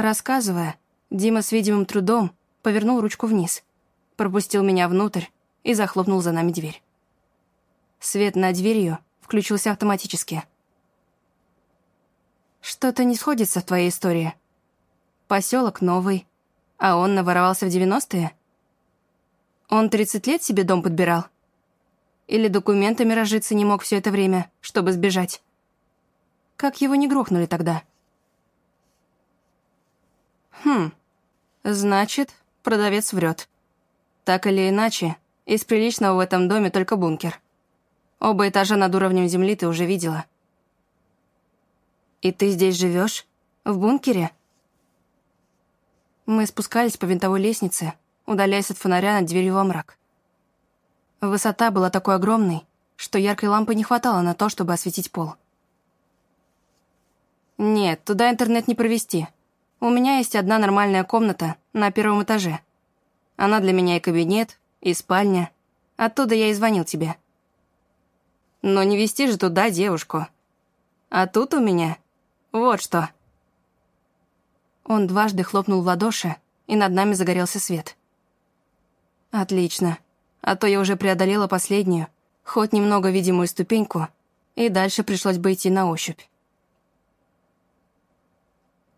Рассказывая, Дима с видимым трудом повернул ручку вниз, пропустил меня внутрь и захлопнул за нами дверь. Свет над дверью включился автоматически. Что-то не сходится в твоей истории. Поселок новый, а он наворовался в девяностые? Он 30 лет себе дом подбирал? Или документами разжиться не мог все это время, чтобы сбежать? Как его не грохнули тогда? Хм, значит, продавец врет. Так или иначе, из приличного в этом доме только бункер. Оба этажа над уровнем земли ты уже видела. И ты здесь живешь? В бункере? Мы спускались по винтовой лестнице, удаляясь от фонаря над дверью во мрак. Высота была такой огромной, что яркой лампы не хватало на то, чтобы осветить пол. Нет, туда интернет не провести. У меня есть одна нормальная комната на первом этаже. Она для меня и кабинет, и спальня. Оттуда я и звонил тебе. Но не вести же туда девушку. А тут у меня вот что. Он дважды хлопнул в ладоши, и над нами загорелся свет. Отлично. А то я уже преодолела последнюю, хоть немного видимую ступеньку, и дальше пришлось бы идти на ощупь.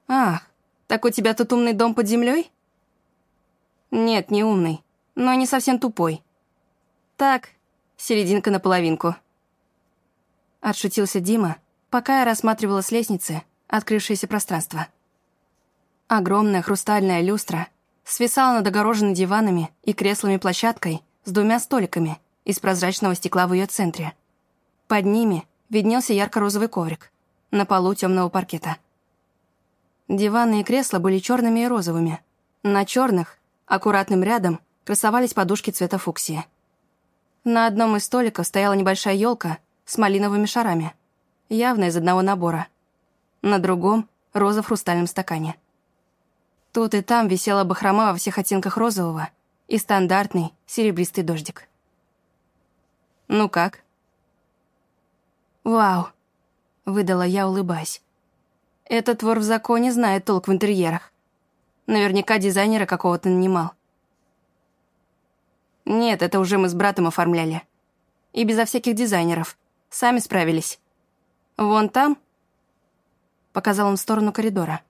Ах, так у тебя тут умный дом под землей? Нет, не умный, но не совсем тупой. Так, серединка на половинку. Отшутился Дима, пока я рассматривала с лестницы открывшееся пространство. Огромная хрустальная люстра свисала над огороженной диванами и креслами площадкой с двумя столиками из прозрачного стекла в ее центре. Под ними виднелся ярко-розовый коврик, на полу темного паркета. Диваны и кресла были черными и розовыми. На черных, аккуратным рядом, красовались подушки цвета фуксии. На одном из столиков стояла небольшая елка с малиновыми шарами, явно из одного набора. На другом — роза в хрустальном стакане. Тут и там висела бахрома во всех оттенках розового и стандартный серебристый дождик. «Ну как?» «Вау», — выдала я, улыбаясь. «Этот вор в законе знает толк в интерьерах. Наверняка дизайнера какого-то нанимал». «Нет, это уже мы с братом оформляли. И безо всяких дизайнеров. Сами справились. Вон там...» Показал он в сторону коридора.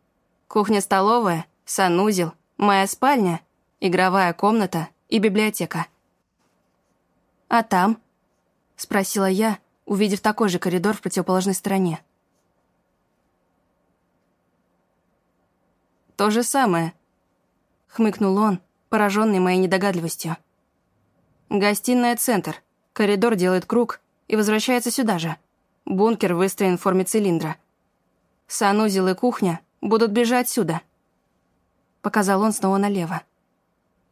«Кухня-столовая, санузел, моя спальня, игровая комната и библиотека». «А там?» — спросила я, увидев такой же коридор в противоположной стороне. «То же самое», — хмыкнул он, пораженный моей недогадливостью. «Гостиная — центр, коридор делает круг и возвращается сюда же. Бункер выстроен в форме цилиндра. Санузел и кухня будут ближе отсюда», — показал он снова налево.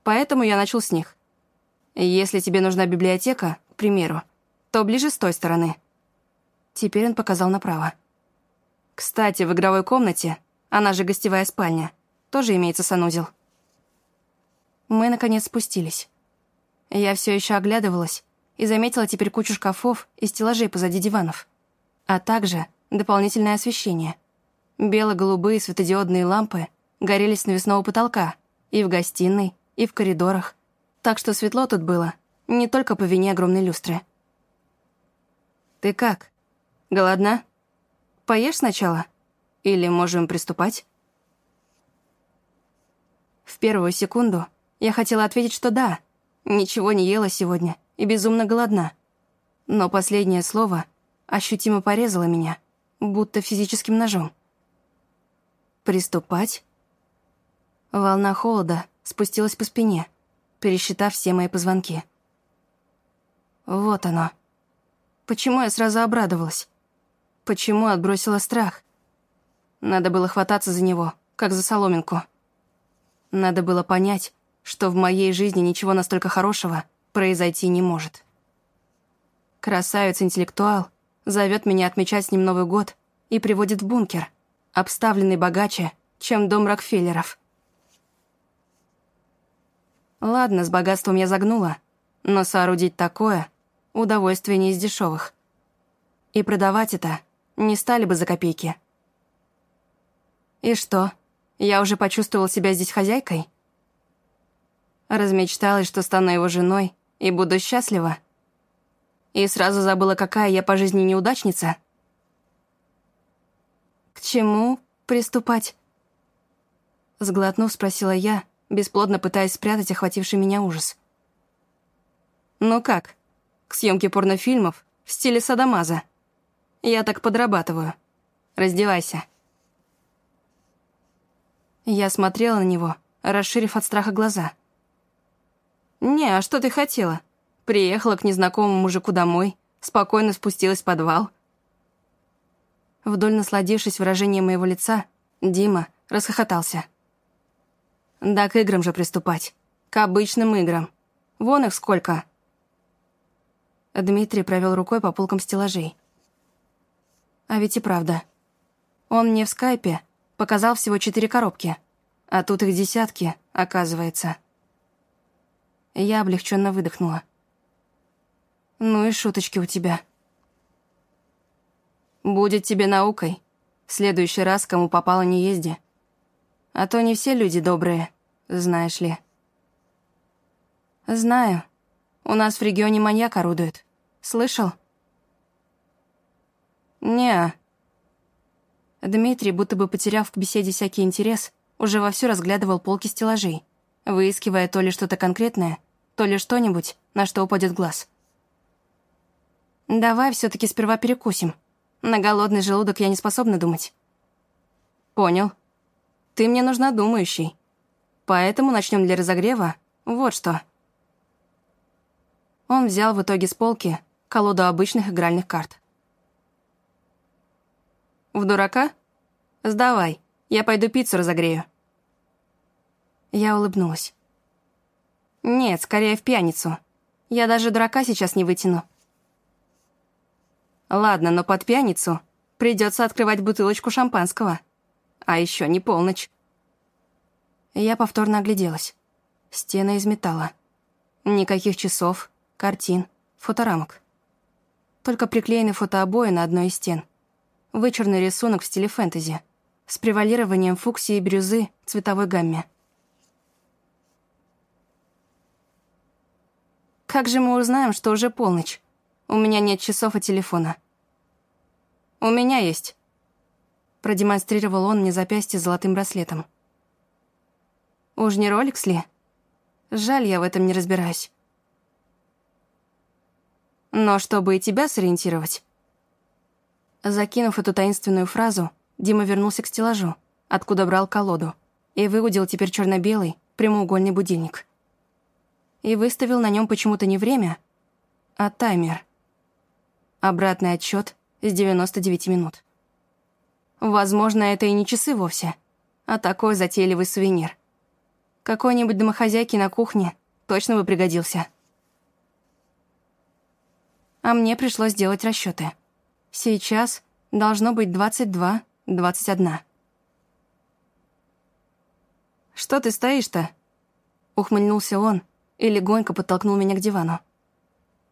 «Поэтому я начал с них. Если тебе нужна библиотека, к примеру, то ближе с той стороны». Теперь он показал направо. «Кстати, в игровой комнате, она же гостевая спальня, тоже имеется санузел». Мы, наконец, спустились. Я все еще оглядывалась и заметила теперь кучу шкафов и стеллажей позади диванов, а также дополнительное освещение — Бело-голубые светодиодные лампы горели с навесного потолка и в гостиной, и в коридорах. Так что светло тут было, не только по вине огромной люстры. «Ты как? Голодна? Поешь сначала? Или можем приступать?» В первую секунду я хотела ответить, что да, ничего не ела сегодня и безумно голодна. Но последнее слово ощутимо порезало меня, будто физическим ножом. Приступать? Волна холода спустилась по спине, пересчитав все мои позвонки. Вот оно. Почему я сразу обрадовалась? Почему отбросила страх? Надо было хвататься за него, как за соломинку. Надо было понять, что в моей жизни ничего настолько хорошего произойти не может. Красавец-интеллектуал зовет меня отмечать с ним Новый год и приводит в бункер — обставленный богаче, чем дом Рокфеллеров. Ладно, с богатством я загнула, но соорудить такое — удовольствие не из дешевых. И продавать это не стали бы за копейки. И что, Я уже почувствовал себя здесь хозяйкой? Размечталась, что стану его женой и буду счастлива. И сразу забыла, какая я по жизни неудачница. К чему приступать? Сглотнув, спросила я, бесплодно пытаясь спрятать охвативший меня ужас. «Ну как? К съемке порнофильмов в стиле садомаза. Я так подрабатываю. Раздевайся». Я смотрела на него, расширив от страха глаза. «Не, а что ты хотела? Приехала к незнакомому мужику домой, спокойно спустилась в подвал». Вдоль насладившись выражением моего лица, Дима расхохотался. Да к играм же приступать. К обычным играм. Вон их сколько. Дмитрий провел рукой по полкам стеллажей. А ведь и правда. Он мне в скайпе показал всего четыре коробки, а тут их десятки, оказывается. Я облегченно выдохнула. Ну и шуточки у тебя. Будет тебе наукой. В следующий раз, кому попало, не езди. А то не все люди добрые, знаешь ли. Знаю. У нас в регионе маньяк орудует. Слышал? не Дмитрий, будто бы потеряв к беседе всякий интерес, уже вовсю разглядывал полки стеллажей, выискивая то ли что-то конкретное, то ли что-нибудь, на что упадет глаз. «Давай все таки сперва перекусим. На голодный желудок я не способна думать». «Понял», ты мне нужна думающей. Поэтому начнем для разогрева вот что. Он взял в итоге с полки колоду обычных игральных карт. «В дурака? Сдавай, я пойду пиццу разогрею». Я улыбнулась. «Нет, скорее в пьяницу. Я даже дурака сейчас не вытяну». «Ладно, но под пьяницу придется открывать бутылочку шампанского». А еще не полночь. Я повторно огляделась. Стены из металла. Никаких часов, картин, фоторамок. Только приклеены фотообои на одной из стен. Вычурный рисунок в стиле фэнтези. С превалированием фуксии и бирюзы цветовой гамме. Как же мы узнаем, что уже полночь? У меня нет часов и телефона. У меня есть. Продемонстрировал он мне запястье с золотым браслетом. Уж не Роликс ли? Жаль, я в этом не разбираюсь. Но чтобы и тебя сориентировать... Закинув эту таинственную фразу, Дима вернулся к стеллажу, откуда брал колоду, и выудил теперь черно белый прямоугольный будильник. И выставил на нем почему-то не время, а таймер. Обратный отчет с 99 минут. Возможно, это и не часы вовсе, а такой затейливый сувенир. Какой-нибудь домохозяйке на кухне точно бы пригодился. А мне пришлось делать расчеты. Сейчас должно быть 22, 21. «Что ты стоишь-то?» Ухмыльнулся он и легонько подтолкнул меня к дивану.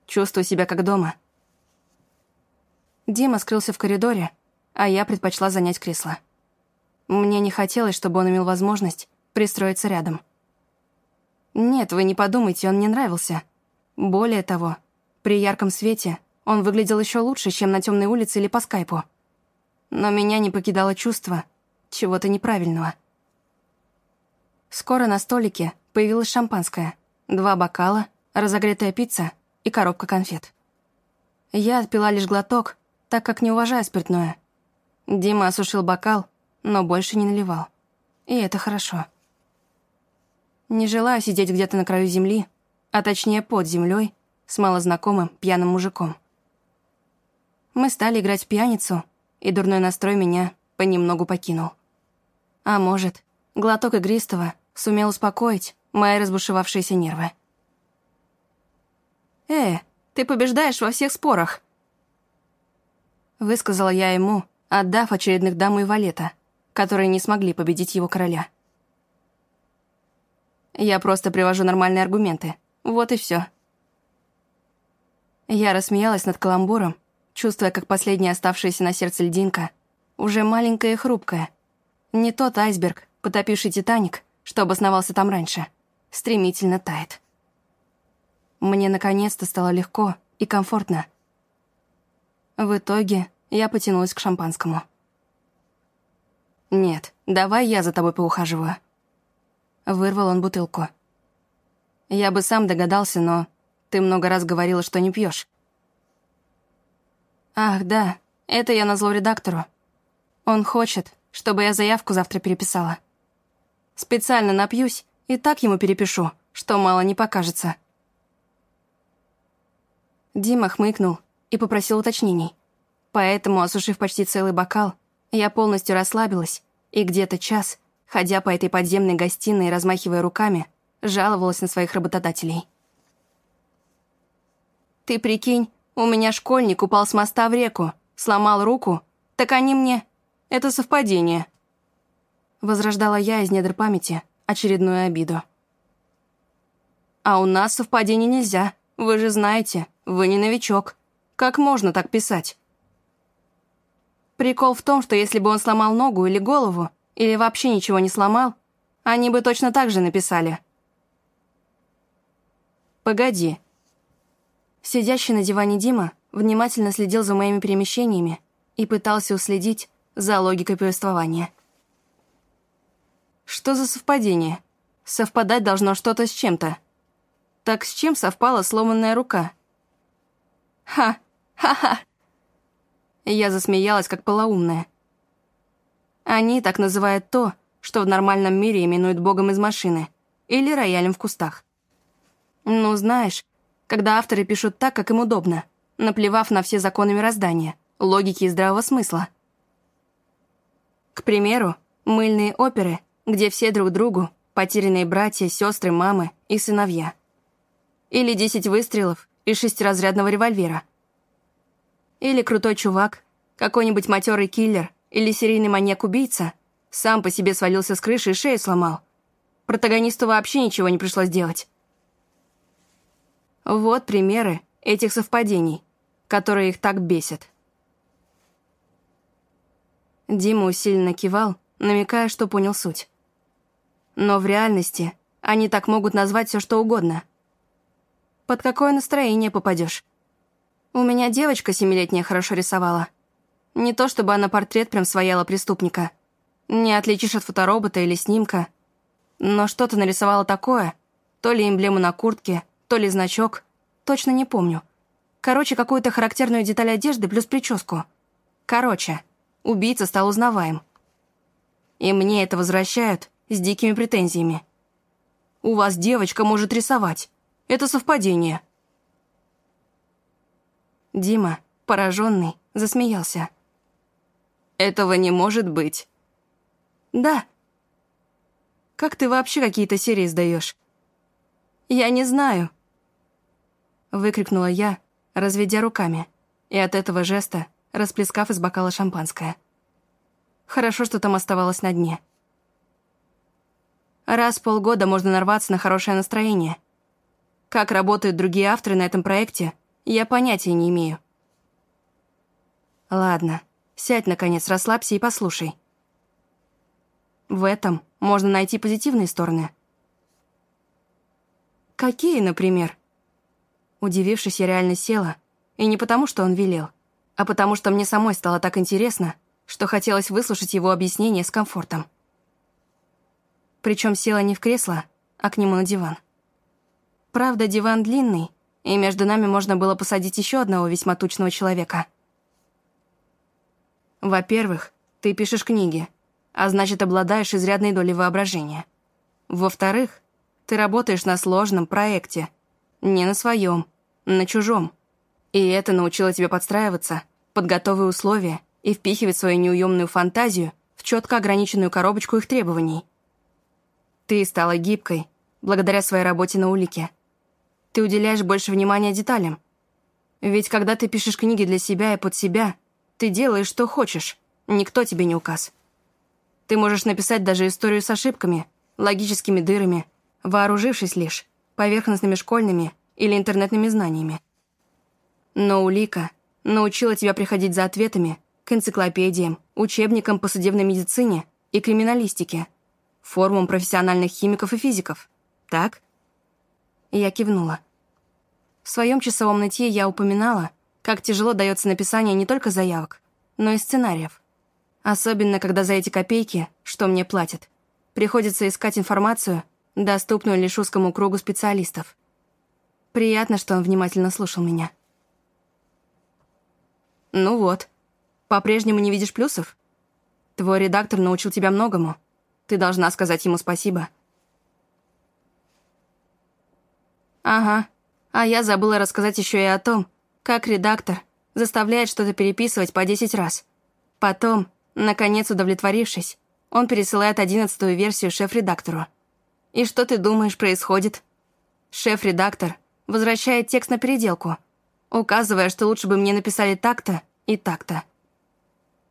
«Чувствую себя как дома». Дима скрылся в коридоре, а я предпочла занять кресло. Мне не хотелось, чтобы он имел возможность пристроиться рядом. Нет, вы не подумайте, он мне нравился. Более того, при ярком свете он выглядел еще лучше, чем на темной улице или по скайпу. Но меня не покидало чувство чего-то неправильного. Скоро на столике появилось шампанское, два бокала, разогретая пицца и коробка конфет. Я отпила лишь глоток, так как не уважаю спиртное — Дима осушил бокал, но больше не наливал. И это хорошо. Не желаю сидеть где-то на краю земли, а точнее под землей, с малознакомым пьяным мужиком. Мы стали играть в пьяницу, и дурной настрой меня понемногу покинул. А может, глоток игристого сумел успокоить мои разбушевавшиеся нервы. «Э, ты побеждаешь во всех спорах!» Высказала я ему, отдав очередных дам и валета, которые не смогли победить его короля. Я просто привожу нормальные аргументы. Вот и все. Я рассмеялась над каламбуром, чувствуя, как последняя оставшаяся на сердце льдинка, уже маленькая и хрупкая, не тот айсберг, Потопивший «Титаник», что обосновался там раньше, стремительно тает. Мне наконец-то стало легко и комфортно. В итоге я потянулась к шампанскому. «Нет, давай я за тобой поухаживаю». Вырвал он бутылку. «Я бы сам догадался, но ты много раз говорила, что не пьешь. «Ах, да, это я назло редактору. Он хочет, чтобы я заявку завтра переписала. Специально напьюсь и так ему перепишу, что мало не покажется». Дима хмыкнул и попросил уточнений. Поэтому, осушив почти целый бокал, я полностью расслабилась и где-то час, ходя по этой подземной гостиной и размахивая руками, жаловалась на своих работодателей. «Ты прикинь, у меня школьник упал с моста в реку, сломал руку, так они мне... Это совпадение». Возрождала я из недр памяти очередную обиду. «А у нас совпадений нельзя, вы же знаете, вы не новичок. Как можно так писать?» Прикол в том, что если бы он сломал ногу или голову, или вообще ничего не сломал, они бы точно так же написали. «Погоди». Сидящий на диване Дима внимательно следил за моими перемещениями и пытался уследить за логикой повествования. Что за совпадение? Совпадать должно что-то с чем-то. Так с чем совпала сломанная рука? Ха! Ха-ха! Я засмеялась, как полоумная. Они так называют то, что в нормальном мире именуют богом из машины или роялем в кустах. Ну, знаешь, когда авторы пишут так, как им удобно, наплевав на все законы мироздания, логики и здравого смысла. К примеру, мыльные оперы, где все друг другу, потерянные братья, сестры, мамы и сыновья. Или десять выстрелов из шестиразрядного револьвера – или крутой чувак, какой-нибудь матерый киллер или серийный маньяк-убийца сам по себе свалился с крыши и шею сломал. Протагонисту вообще ничего не пришлось делать. Вот примеры этих совпадений, которые их так бесят. Дима усиленно кивал, намекая, что понял суть. Но в реальности они так могут назвать все что угодно. Под какое настроение попадешь? У меня девочка семилетняя хорошо рисовала. Не то чтобы она портрет прям свояла преступника. Не отличишь от фоторобота или снимка. Но что-то нарисовала такое. То ли эмблему на куртке, то ли значок. Точно не помню. Короче, какую-то характерную деталь одежды плюс прическу. Короче, убийца стал узнаваем. И мне это возвращают с дикими претензиями. «У вас девочка может рисовать. Это совпадение». Дима, пораженный, засмеялся. «Этого не может быть». «Да». «Как ты вообще какие-то серии сдаешь?» «Я не знаю», — выкрикнула я, разведя руками, и от этого жеста расплескав из бокала шампанское. Хорошо, что там оставалось на дне. Раз в полгода можно нарваться на хорошее настроение. Как работают другие авторы на этом проекте — я понятия не имею. Ладно, сядь, наконец, расслабься и послушай. В этом можно найти позитивные стороны. Какие, например? Удивившись, я реально села, и не потому, что он велел, а потому, что мне самой стало так интересно, что хотелось выслушать его объяснение с комфортом. Причем села не в кресло, а к нему на диван. Правда, диван длинный, и между нами можно было посадить еще одного весьма тучного человека. Во-первых, ты пишешь книги, а значит, обладаешь изрядной долей воображения. Во-вторых, ты работаешь на сложном проекте. Не на своем, на чужом. И это научило тебя подстраиваться под готовые условия и впихивать свою неуемную фантазию в четко ограниченную коробочку их требований. Ты стала гибкой благодаря своей работе на улике – ты уделяешь больше внимания деталям. Ведь когда ты пишешь книги для себя и под себя, ты делаешь, что хочешь. Никто тебе не указ. Ты можешь написать даже историю с ошибками, логическими дырами, вооружившись лишь поверхностными школьными или интернетными знаниями. Но улика научила тебя приходить за ответами к энциклопедиям, учебникам по судебной медицине и криминалистике, форумом профессиональных химиков и физиков, так?» Я кивнула. В своем часовом нытье я упоминала, как тяжело дается написание не только заявок, но и сценариев. Особенно, когда за эти копейки, что мне платят, приходится искать информацию, доступную лишь узкому кругу специалистов. Приятно, что он внимательно слушал меня. «Ну вот, по-прежнему не видишь плюсов? Твой редактор научил тебя многому. Ты должна сказать ему спасибо». «Ага, а я забыла рассказать еще и о том, как редактор заставляет что-то переписывать по 10 раз. Потом, наконец удовлетворившись, он пересылает одиннадцатую версию шеф-редактору. И что ты думаешь происходит? Шеф-редактор возвращает текст на переделку, указывая, что лучше бы мне написали так-то и так-то.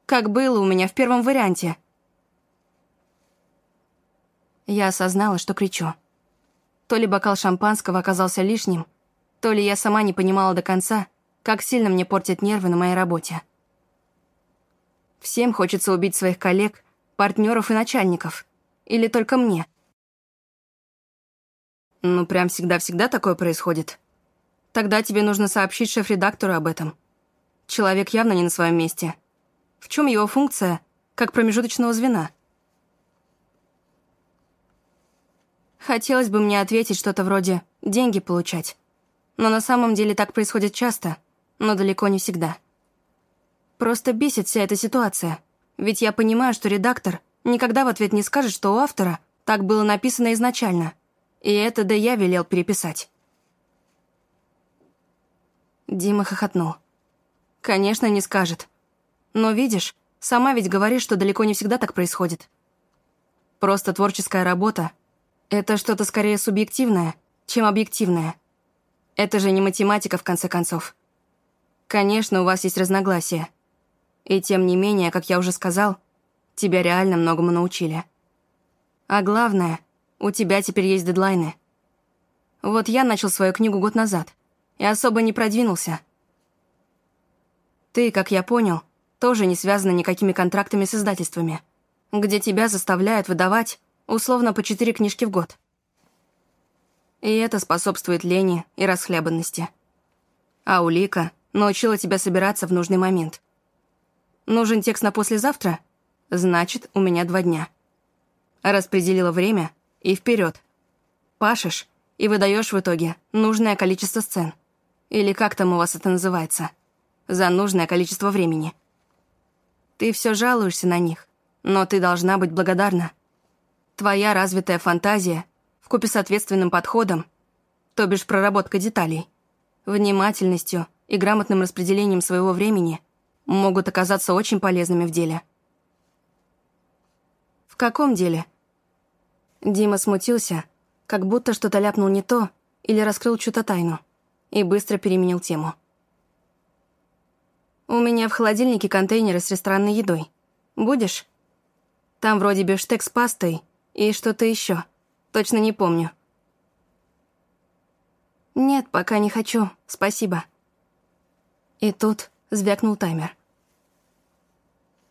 Как было у меня в первом варианте. Я осознала, что кричу. То ли бокал шампанского оказался лишним, то ли я сама не понимала до конца, как сильно мне портят нервы на моей работе. Всем хочется убить своих коллег, партнеров и начальников. Или только мне? Ну, прям всегда-всегда такое происходит. Тогда тебе нужно сообщить шеф-редактору об этом. Человек явно не на своем месте. В чем его функция, как промежуточного звена? Хотелось бы мне ответить что-то вроде «деньги получать». Но на самом деле так происходит часто, но далеко не всегда. Просто бесит вся эта ситуация. Ведь я понимаю, что редактор никогда в ответ не скажет, что у автора так было написано изначально. И это да я велел переписать. Дима хохотнул. Конечно, не скажет. Но видишь, сама ведь говоришь, что далеко не всегда так происходит. Просто творческая работа — это что-то скорее субъективное, чем объективное. Это же не математика, в конце концов. Конечно, у вас есть разногласия. И тем не менее, как я уже сказал, тебя реально многому научили. А главное, у тебя теперь есть дедлайны. Вот я начал свою книгу год назад и особо не продвинулся. Ты, как я понял, тоже не связана никакими контрактами с издательствами, где тебя заставляют выдавать условно по четыре книжки в год. И это способствует лени и расхлябанности. А улика научила тебя собираться в нужный момент. Нужен текст на послезавтра? Значит, у меня два дня. Распределила время и вперед. Пашешь и выдаешь в итоге нужное количество сцен. Или как там у вас это называется? За нужное количество времени. Ты все жалуешься на них, но ты должна быть благодарна. Твоя развитая фантазия, вкупе с ответственным подходом, то бишь проработка деталей, внимательностью и грамотным распределением своего времени — могут оказаться очень полезными в деле. «В каком деле?» Дима смутился, как будто что-то ляпнул не то или раскрыл чью-то тайну, и быстро переменил тему. «У меня в холодильнике контейнеры с ресторанной едой. Будешь? Там вроде бифштег с пастой и что-то еще. Точно не помню». «Нет, пока не хочу, спасибо». И тут звякнул таймер.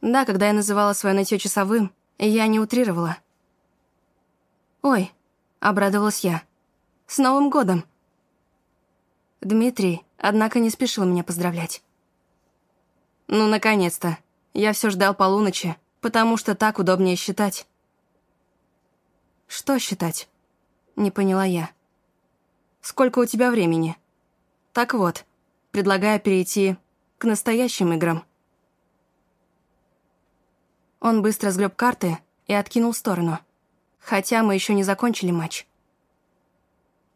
Да, когда я называла свое нытье часовым, я не утрировала. «Ой», — обрадовалась я, — «с Новым годом!» Дмитрий, однако, не спешил меня поздравлять. «Ну, наконец-то! Я все ждал полуночи, потому что так удобнее считать». «Что считать?» — не поняла я. «Сколько у тебя времени?» «Так вот, предлагаю перейти к настоящим играм». Он быстро сгреб карты и откинул в сторону. Хотя мы еще не закончили матч.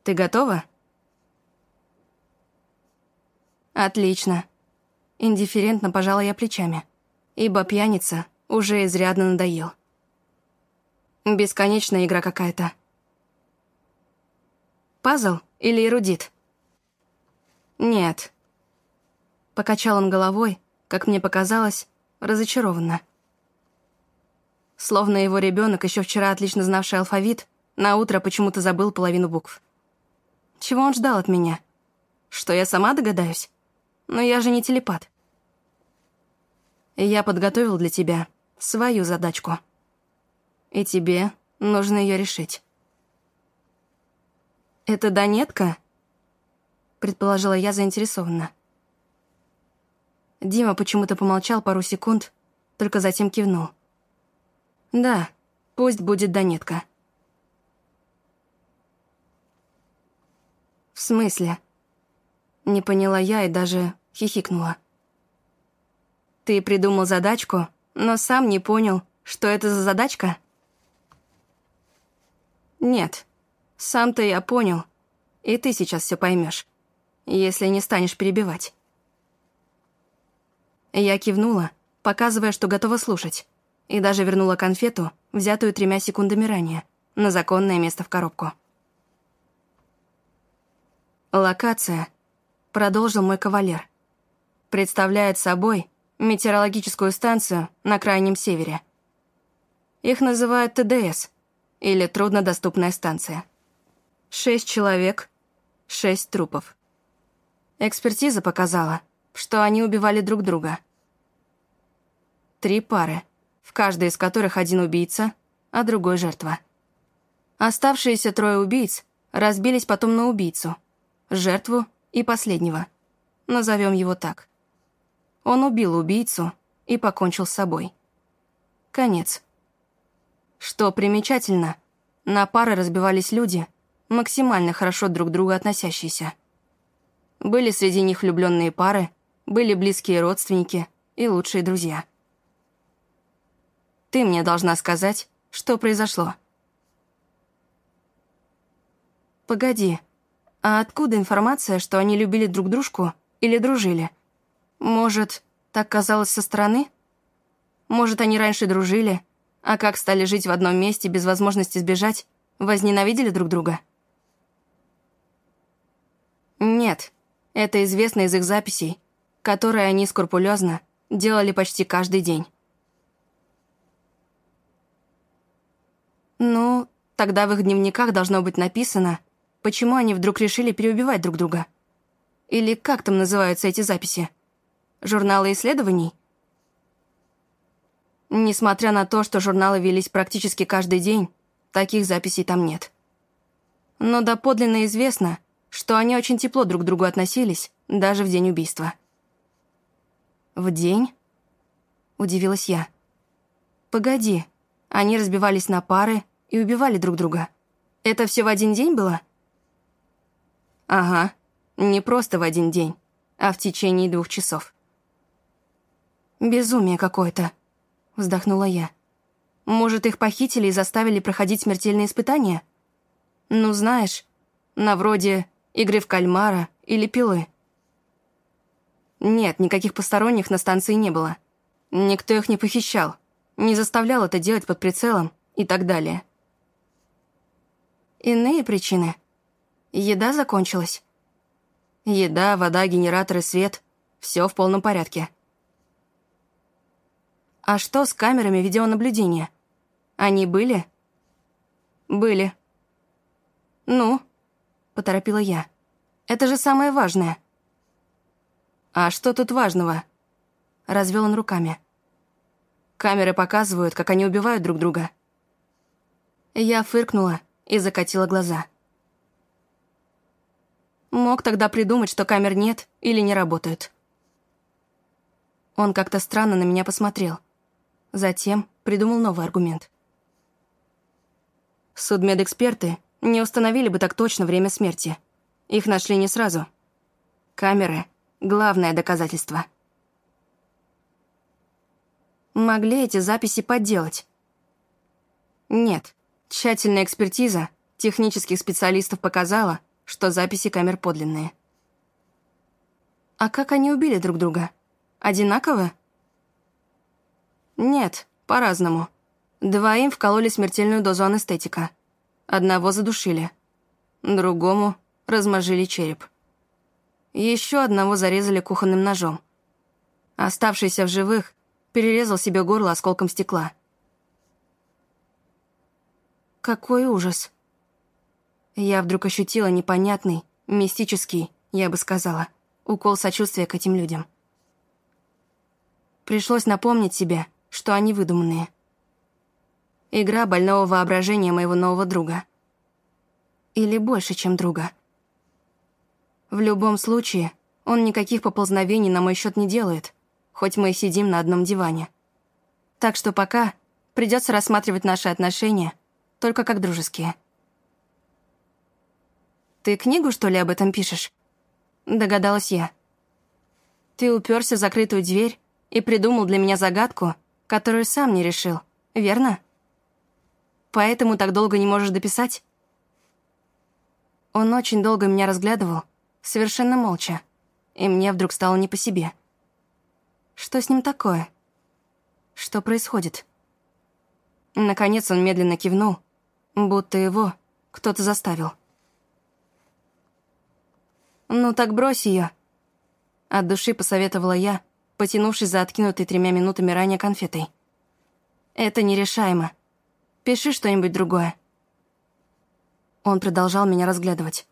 «Ты готова?» «Отлично». Индифферентно пожала я плечами, ибо пьяница уже изрядно надоел. Бесконечная игра какая-то. Пазл или эрудит? Нет. Покачал он головой, как мне показалось, разочарованно. Словно его ребенок, еще вчера отлично знавший алфавит, на утро почему-то забыл половину букв. Чего он ждал от меня? Что я сама догадаюсь? Но я же не телепат. Я подготовил для тебя свою задачку. И тебе Нужно ее решить. «Это Донетка?» Предположила я заинтересованно. Дима почему-то помолчал пару секунд, только затем кивнул. «Да, пусть будет Донетка». «В смысле?» Не поняла я и даже хихикнула. «Ты придумал задачку, но сам не понял, что это за задачка?» «Нет, сам-то я понял, и ты сейчас все поймешь, если не станешь перебивать». Я кивнула, показывая, что готова слушать, и даже вернула конфету, взятую тремя секундами ранее, на законное место в коробку. Локация, продолжил мой кавалер, представляет собой метеорологическую станцию на крайнем севере. Их называют ТДС, или труднодоступная станция. Шесть человек, шесть трупов. Экспертиза показала, что они убивали друг друга. Три пары, в каждой из которых один убийца, а другой жертва. Оставшиеся трое убийц разбились потом на убийцу, жертву и последнего. Назовем его так. Он убил убийцу и покончил с собой. Конец. Что примечательно, на пары разбивались люди, максимально хорошо друг к другу относящиеся. Были среди них влюбленные пары, были близкие родственники и лучшие друзья. Ты мне должна сказать, что произошло. Погоди, а откуда информация, что они любили друг дружку или дружили? Может, так казалось со стороны? Может, они раньше дружили, а как стали жить в одном месте без возможности сбежать, возненавидели друг друга? Нет, это известно из их записей, которые они скрупулезно делали почти каждый день. Ну, тогда в их дневниках должно быть написано, почему они вдруг решили переубивать друг друга. Или как там называются эти записи? Журналы исследований? Несмотря на то, что журналы велись практически каждый день, таких записей там нет. Но доподлинно известно, что они очень тепло друг к другу относились, даже в день убийства. «В день?» — удивилась я. «Погоди, они разбивались на пары и убивали друг друга. Это все в один день было?» «Ага, не просто в один день, а в течение двух часов». «Безумие какое-то», вздохнула я. Может, их похитили и заставили проходить смертельные испытания? Ну, знаешь, на вроде игры в кальмара или пилы. Нет, никаких посторонних на станции не было. Никто их не похищал, не заставлял это делать под прицелом и так далее. Иные причины. Еда закончилась. Еда, вода, генераторы, свет — все в полном порядке. А что с камерами видеонаблюдения? Они были? Были. Ну, поторопила я. Это же самое важное. А что тут важного? Развел он руками. Камеры показывают, как они убивают друг друга. Я фыркнула и закатила глаза. Мог тогда придумать, что камер нет или не работают. Он как-то странно на меня посмотрел. Затем придумал новый аргумент. Судмедэксперты не установили бы так точно время смерти. Их нашли не сразу. Камеры — главное доказательство. Могли эти записи подделать? Нет. Тщательная экспертиза технических специалистов показала, что записи камер подлинные. А как они убили друг друга? Одинаково? Нет, по-разному. Двоим вкололи смертельную дозу анестетика. Одного задушили. Другому размажили череп. Еще одного зарезали кухонным ножом. Оставшийся в живых перерезал себе горло осколком стекла. Какой ужас. Я вдруг ощутила непонятный, мистический, я бы сказала, укол сочувствия к этим людям. Пришлось напомнить себе — что они выдуманные. Игра больного воображения моего нового друга. Или больше, чем друга. В любом случае, он никаких поползновений на мой счет не делает, хоть мы и сидим на одном диване. Так что пока придется рассматривать наши отношения только как дружеские. «Ты книгу, что ли, об этом пишешь?» Догадалась я. «Ты уперся в закрытую дверь и придумал для меня загадку, которую сам не решил, верно? Поэтому так долго не можешь дописать?» Он очень долго меня разглядывал, совершенно молча, и мне вдруг стало не по себе. Что с ним такое? Что происходит? Наконец он медленно кивнул, будто его кто-то заставил. «Ну так брось ее. От души посоветовала я, потянувшись за откинутой тремя минутами ранее конфетой. «Это нерешаемо. Пиши что-нибудь другое». Он продолжал меня разглядывать.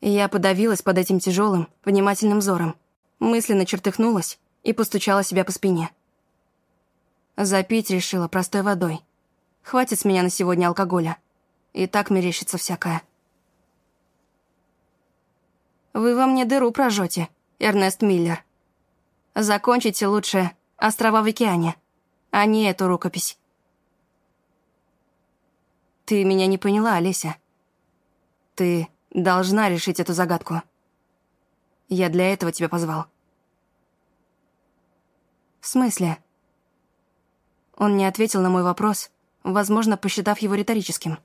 Я подавилась под этим тяжелым, внимательным взором, мысленно чертыхнулась и постучала себя по спине. Запить решила простой водой. Хватит с меня на сегодня алкоголя. И так мерещится всякое. Вы во мне дыру прожжете, Эрнест Миллер. Закончите лучше «Острова в океане», а не эту рукопись. Ты меня не поняла, Олеся. Ты должна решить эту загадку. Я для этого тебя позвал. В смысле? Он не ответил на мой вопрос, возможно, посчитав его риторическим.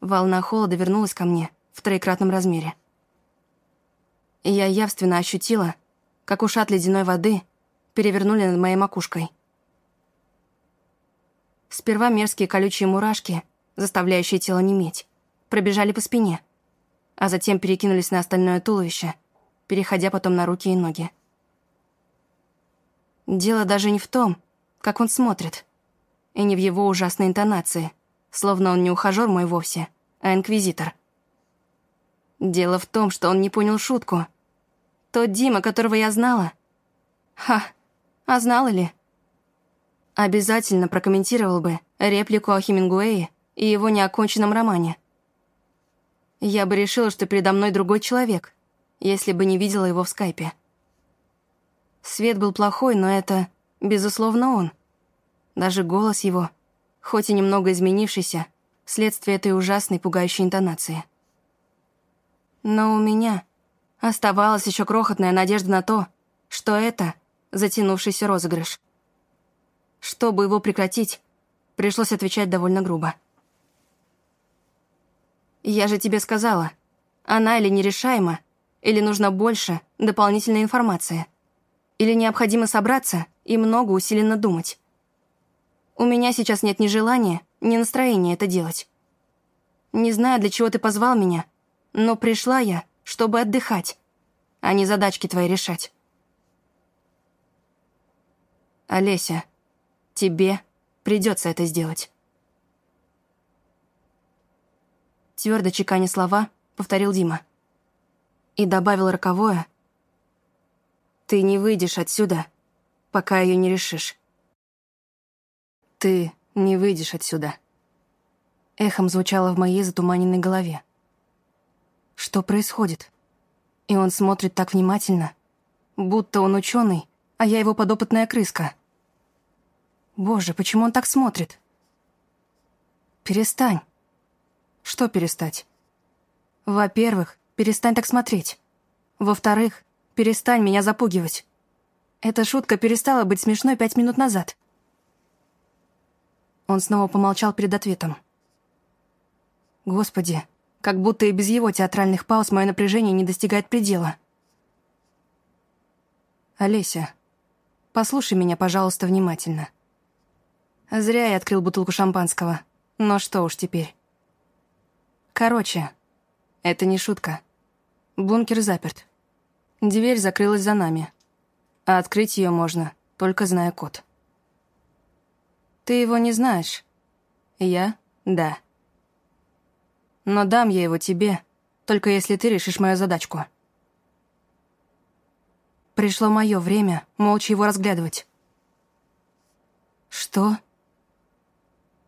Волна холода вернулась ко мне в троекратном размере я явственно ощутила, как ушат ледяной воды перевернули над моей макушкой. Сперва мерзкие колючие мурашки, заставляющие тело неметь, пробежали по спине, а затем перекинулись на остальное туловище, переходя потом на руки и ноги. Дело даже не в том, как он смотрит, и не в его ужасной интонации, словно он не ухажер мой вовсе, а инквизитор — Дело в том, что он не понял шутку. Тот Дима, которого я знала... Ха, а знала ли? Обязательно прокомментировал бы реплику о Хемингуэе и его неоконченном романе. Я бы решила, что передо мной другой человек, если бы не видела его в скайпе. Свет был плохой, но это, безусловно, он. Даже голос его, хоть и немного изменившийся, вследствие этой ужасной пугающей интонации. Но у меня оставалась еще крохотная надежда на то, что это затянувшийся розыгрыш. Чтобы его прекратить, пришлось отвечать довольно грубо. «Я же тебе сказала, она или нерешаема, или нужно больше дополнительной информации, или необходимо собраться и много усиленно думать. У меня сейчас нет ни желания, ни настроения это делать. Не знаю, для чего ты позвал меня, но пришла я, чтобы отдыхать, а не задачки твои решать. Олеся, тебе придется это сделать. Твердо чеканя слова, повторил Дима. И добавил роковое. Ты не выйдешь отсюда, пока ее не решишь. Ты не выйдешь отсюда. Эхом звучало в моей затуманенной голове. Что происходит? И он смотрит так внимательно, будто он ученый, а я его подопытная крыска. Боже, почему он так смотрит? Перестань. Что перестать? Во-первых, перестань так смотреть. Во-вторых, перестань меня запугивать. Эта шутка перестала быть смешной пять минут назад. Он снова помолчал перед ответом. Господи, как будто и без его театральных пауз мое напряжение не достигает предела. «Олеся, послушай меня, пожалуйста, внимательно. Зря я открыл бутылку шампанского. Но что уж теперь. Короче, это не шутка. Бункер заперт. Дверь закрылась за нами. А открыть ее можно, только зная код. Ты его не знаешь. Я — да. Но дам я его тебе, только если ты решишь мою задачку. Пришло мое время молча его разглядывать. Что?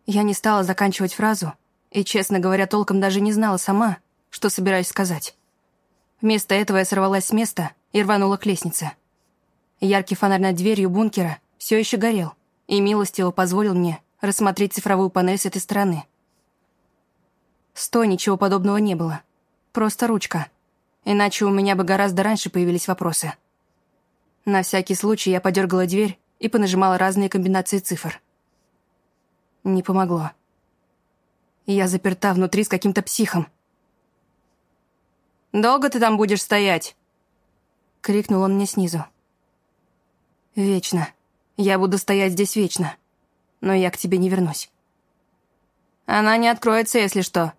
Я не стала заканчивать фразу и, честно говоря, толком даже не знала сама, что собираюсь сказать. Вместо этого я сорвалась с места и рванула к лестнице. Яркий фонарь над дверью бункера все еще горел и милостиво позволил мне рассмотреть цифровую панель с этой стороны. Стой, ничего подобного не было. Просто ручка. Иначе у меня бы гораздо раньше появились вопросы. На всякий случай я подергала дверь и понажимала разные комбинации цифр. Не помогло. Я заперта внутри с каким-то психом. «Долго ты там будешь стоять?» — крикнул он мне снизу. «Вечно. Я буду стоять здесь вечно. Но я к тебе не вернусь». «Она не откроется, если что».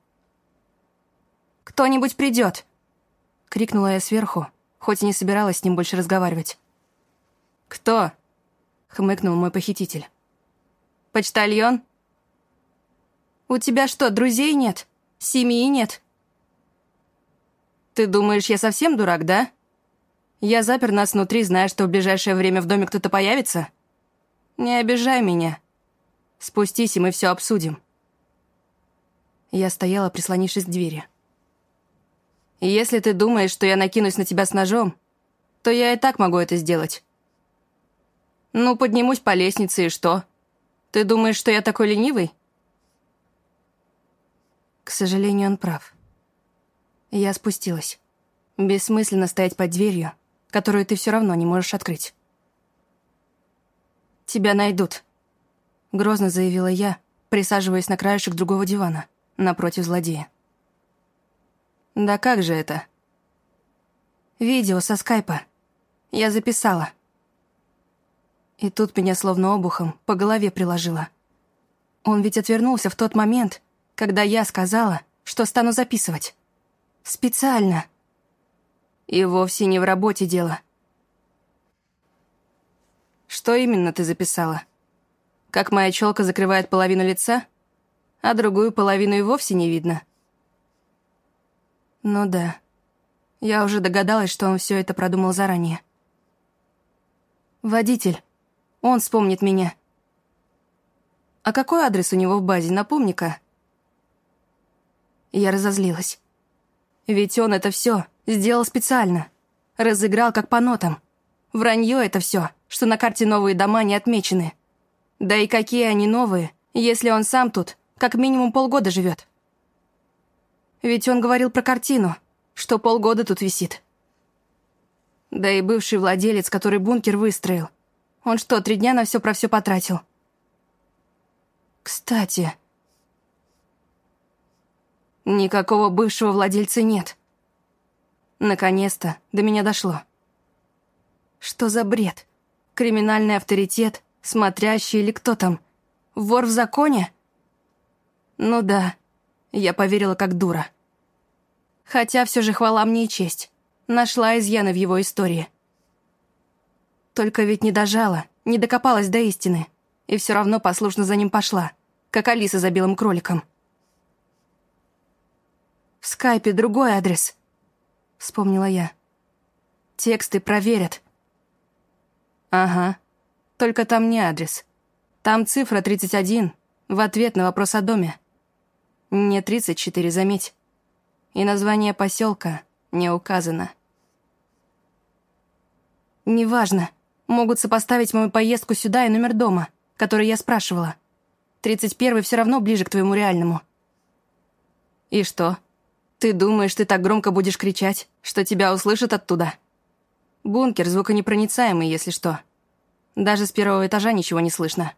«Кто-нибудь придет!» — крикнула я сверху, хоть и не собиралась с ним больше разговаривать. «Кто?» — хмыкнул мой похититель. «Почтальон?» «У тебя что, друзей нет? Семьи нет?» «Ты думаешь, я совсем дурак, да? Я запер нас внутри, зная, что в ближайшее время в доме кто-то появится? Не обижай меня. Спустись, и мы все обсудим». Я стояла, прислонившись к двери. «Если ты думаешь, что я накинусь на тебя с ножом, то я и так могу это сделать. Ну, поднимусь по лестнице, и что? Ты думаешь, что я такой ленивый?» К сожалению, он прав. Я спустилась. Бессмысленно стоять под дверью, которую ты все равно не можешь открыть. «Тебя найдут», — грозно заявила я, присаживаясь на краешек другого дивана, напротив злодея. «Да как же это?» «Видео со скайпа. Я записала». И тут меня словно обухом по голове приложило. Он ведь отвернулся в тот момент, когда я сказала, что стану записывать. Специально. И вовсе не в работе дело. Что именно ты записала? Как моя челка закрывает половину лица, а другую половину и вовсе не видно? Ну да. Я уже догадалась, что он все это продумал заранее. Водитель. Он вспомнит меня. А какой адрес у него в базе, напомни-ка. Я разозлилась. Ведь он это все сделал специально. Разыграл как по нотам. Вранье это все, что на карте новые дома не отмечены. Да и какие они новые, если он сам тут как минимум полгода живет. Ведь он говорил про картину, что полгода тут висит. Да и бывший владелец, который бункер выстроил. Он что, три дня на все про все потратил? Кстати, Никакого бывшего владельца нет. Наконец-то до меня дошло. Что за бред? Криминальный авторитет, смотрящий или кто там? Вор в законе? Ну да, я поверила как дура. Хотя все же хвала мне и честь. Нашла изъяны в его истории. Только ведь не дожала, не докопалась до истины. И все равно послушно за ним пошла, как Алиса за белым кроликом. В скайпе другой адрес», — вспомнила я. «Тексты проверят». «Ага, только там не адрес. Там цифра 31 в ответ на вопрос о доме. Не 34, заметь. И название поселка не указано». «Неважно. Могут сопоставить мою поездку сюда и номер дома, который я спрашивала. 31 все равно ближе к твоему реальному». «И что?» Ты думаешь, ты так громко будешь кричать, что тебя услышат оттуда? Бункер звуконепроницаемый, если что. Даже с первого этажа ничего не слышно.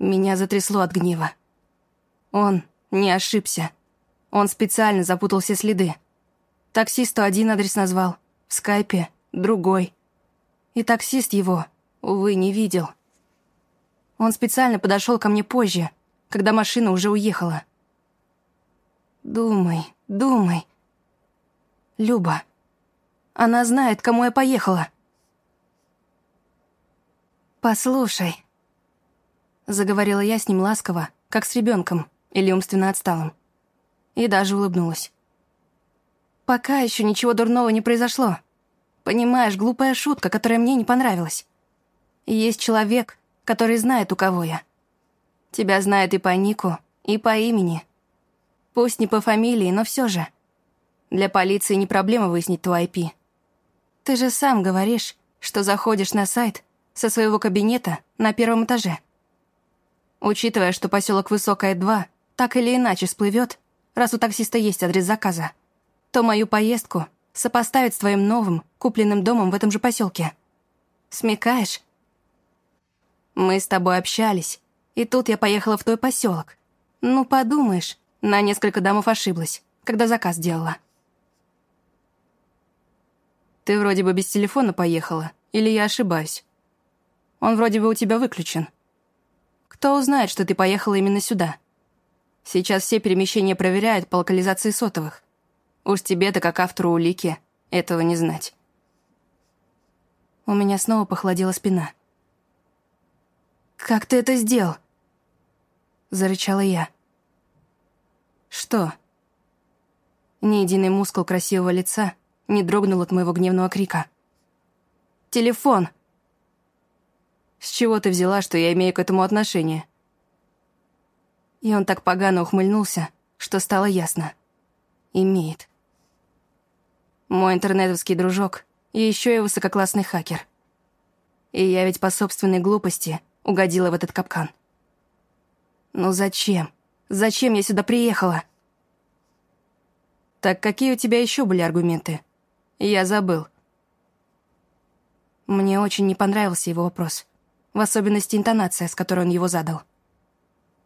Меня затрясло от гнева. Он не ошибся. Он специально запутал все следы. Таксисту один адрес назвал, в скайпе другой. И таксист его, увы, не видел. Он специально подошел ко мне позже, когда машина уже уехала. Думай, думай. Люба. Она знает, кому я поехала. «Послушай», — заговорила я с ним ласково, как с ребенком или умственно отсталым. И даже улыбнулась. «Пока еще ничего дурного не произошло. Понимаешь, глупая шутка, которая мне не понравилась. Есть человек, который знает, у кого я. Тебя знают и по нику, и по имени. Пусть не по фамилии, но все же. Для полиции не проблема выяснить твой IP. Ты же сам говоришь, что заходишь на сайт со своего кабинета на первом этаже. Учитывая, что поселок Высокая 2 так или иначе всплывет, раз у таксиста есть адрес заказа, то мою поездку сопоставить с твоим новым, купленным домом в этом же поселке. Смекаешь? Мы с тобой общались, и тут я поехала в твой поселок. Ну, подумаешь, на несколько домов ошиблась, когда заказ делала. Ты вроде бы без телефона поехала, или я ошибаюсь? Он вроде бы у тебя выключен. Кто узнает, что ты поехала именно сюда? Сейчас все перемещения проверяют по локализации сотовых. Уж тебе-то, как автору улики, этого не знать. У меня снова похолодела спина. «Как ты это сделал?» Зарычала я. «Что?» Ни единый мускул красивого лица не дрогнул от моего гневного крика. «Телефон!» «С чего ты взяла, что я имею к этому отношение?» И он так погано ухмыльнулся, что стало ясно. «Имеет». Мой интернетовский дружок и еще и высококлассный хакер. И я ведь по собственной глупости угодила в этот капкан. Ну зачем? Зачем я сюда приехала? Так какие у тебя еще были аргументы? Я забыл. Мне очень не понравился его вопрос. В особенности интонация, с которой он его задал.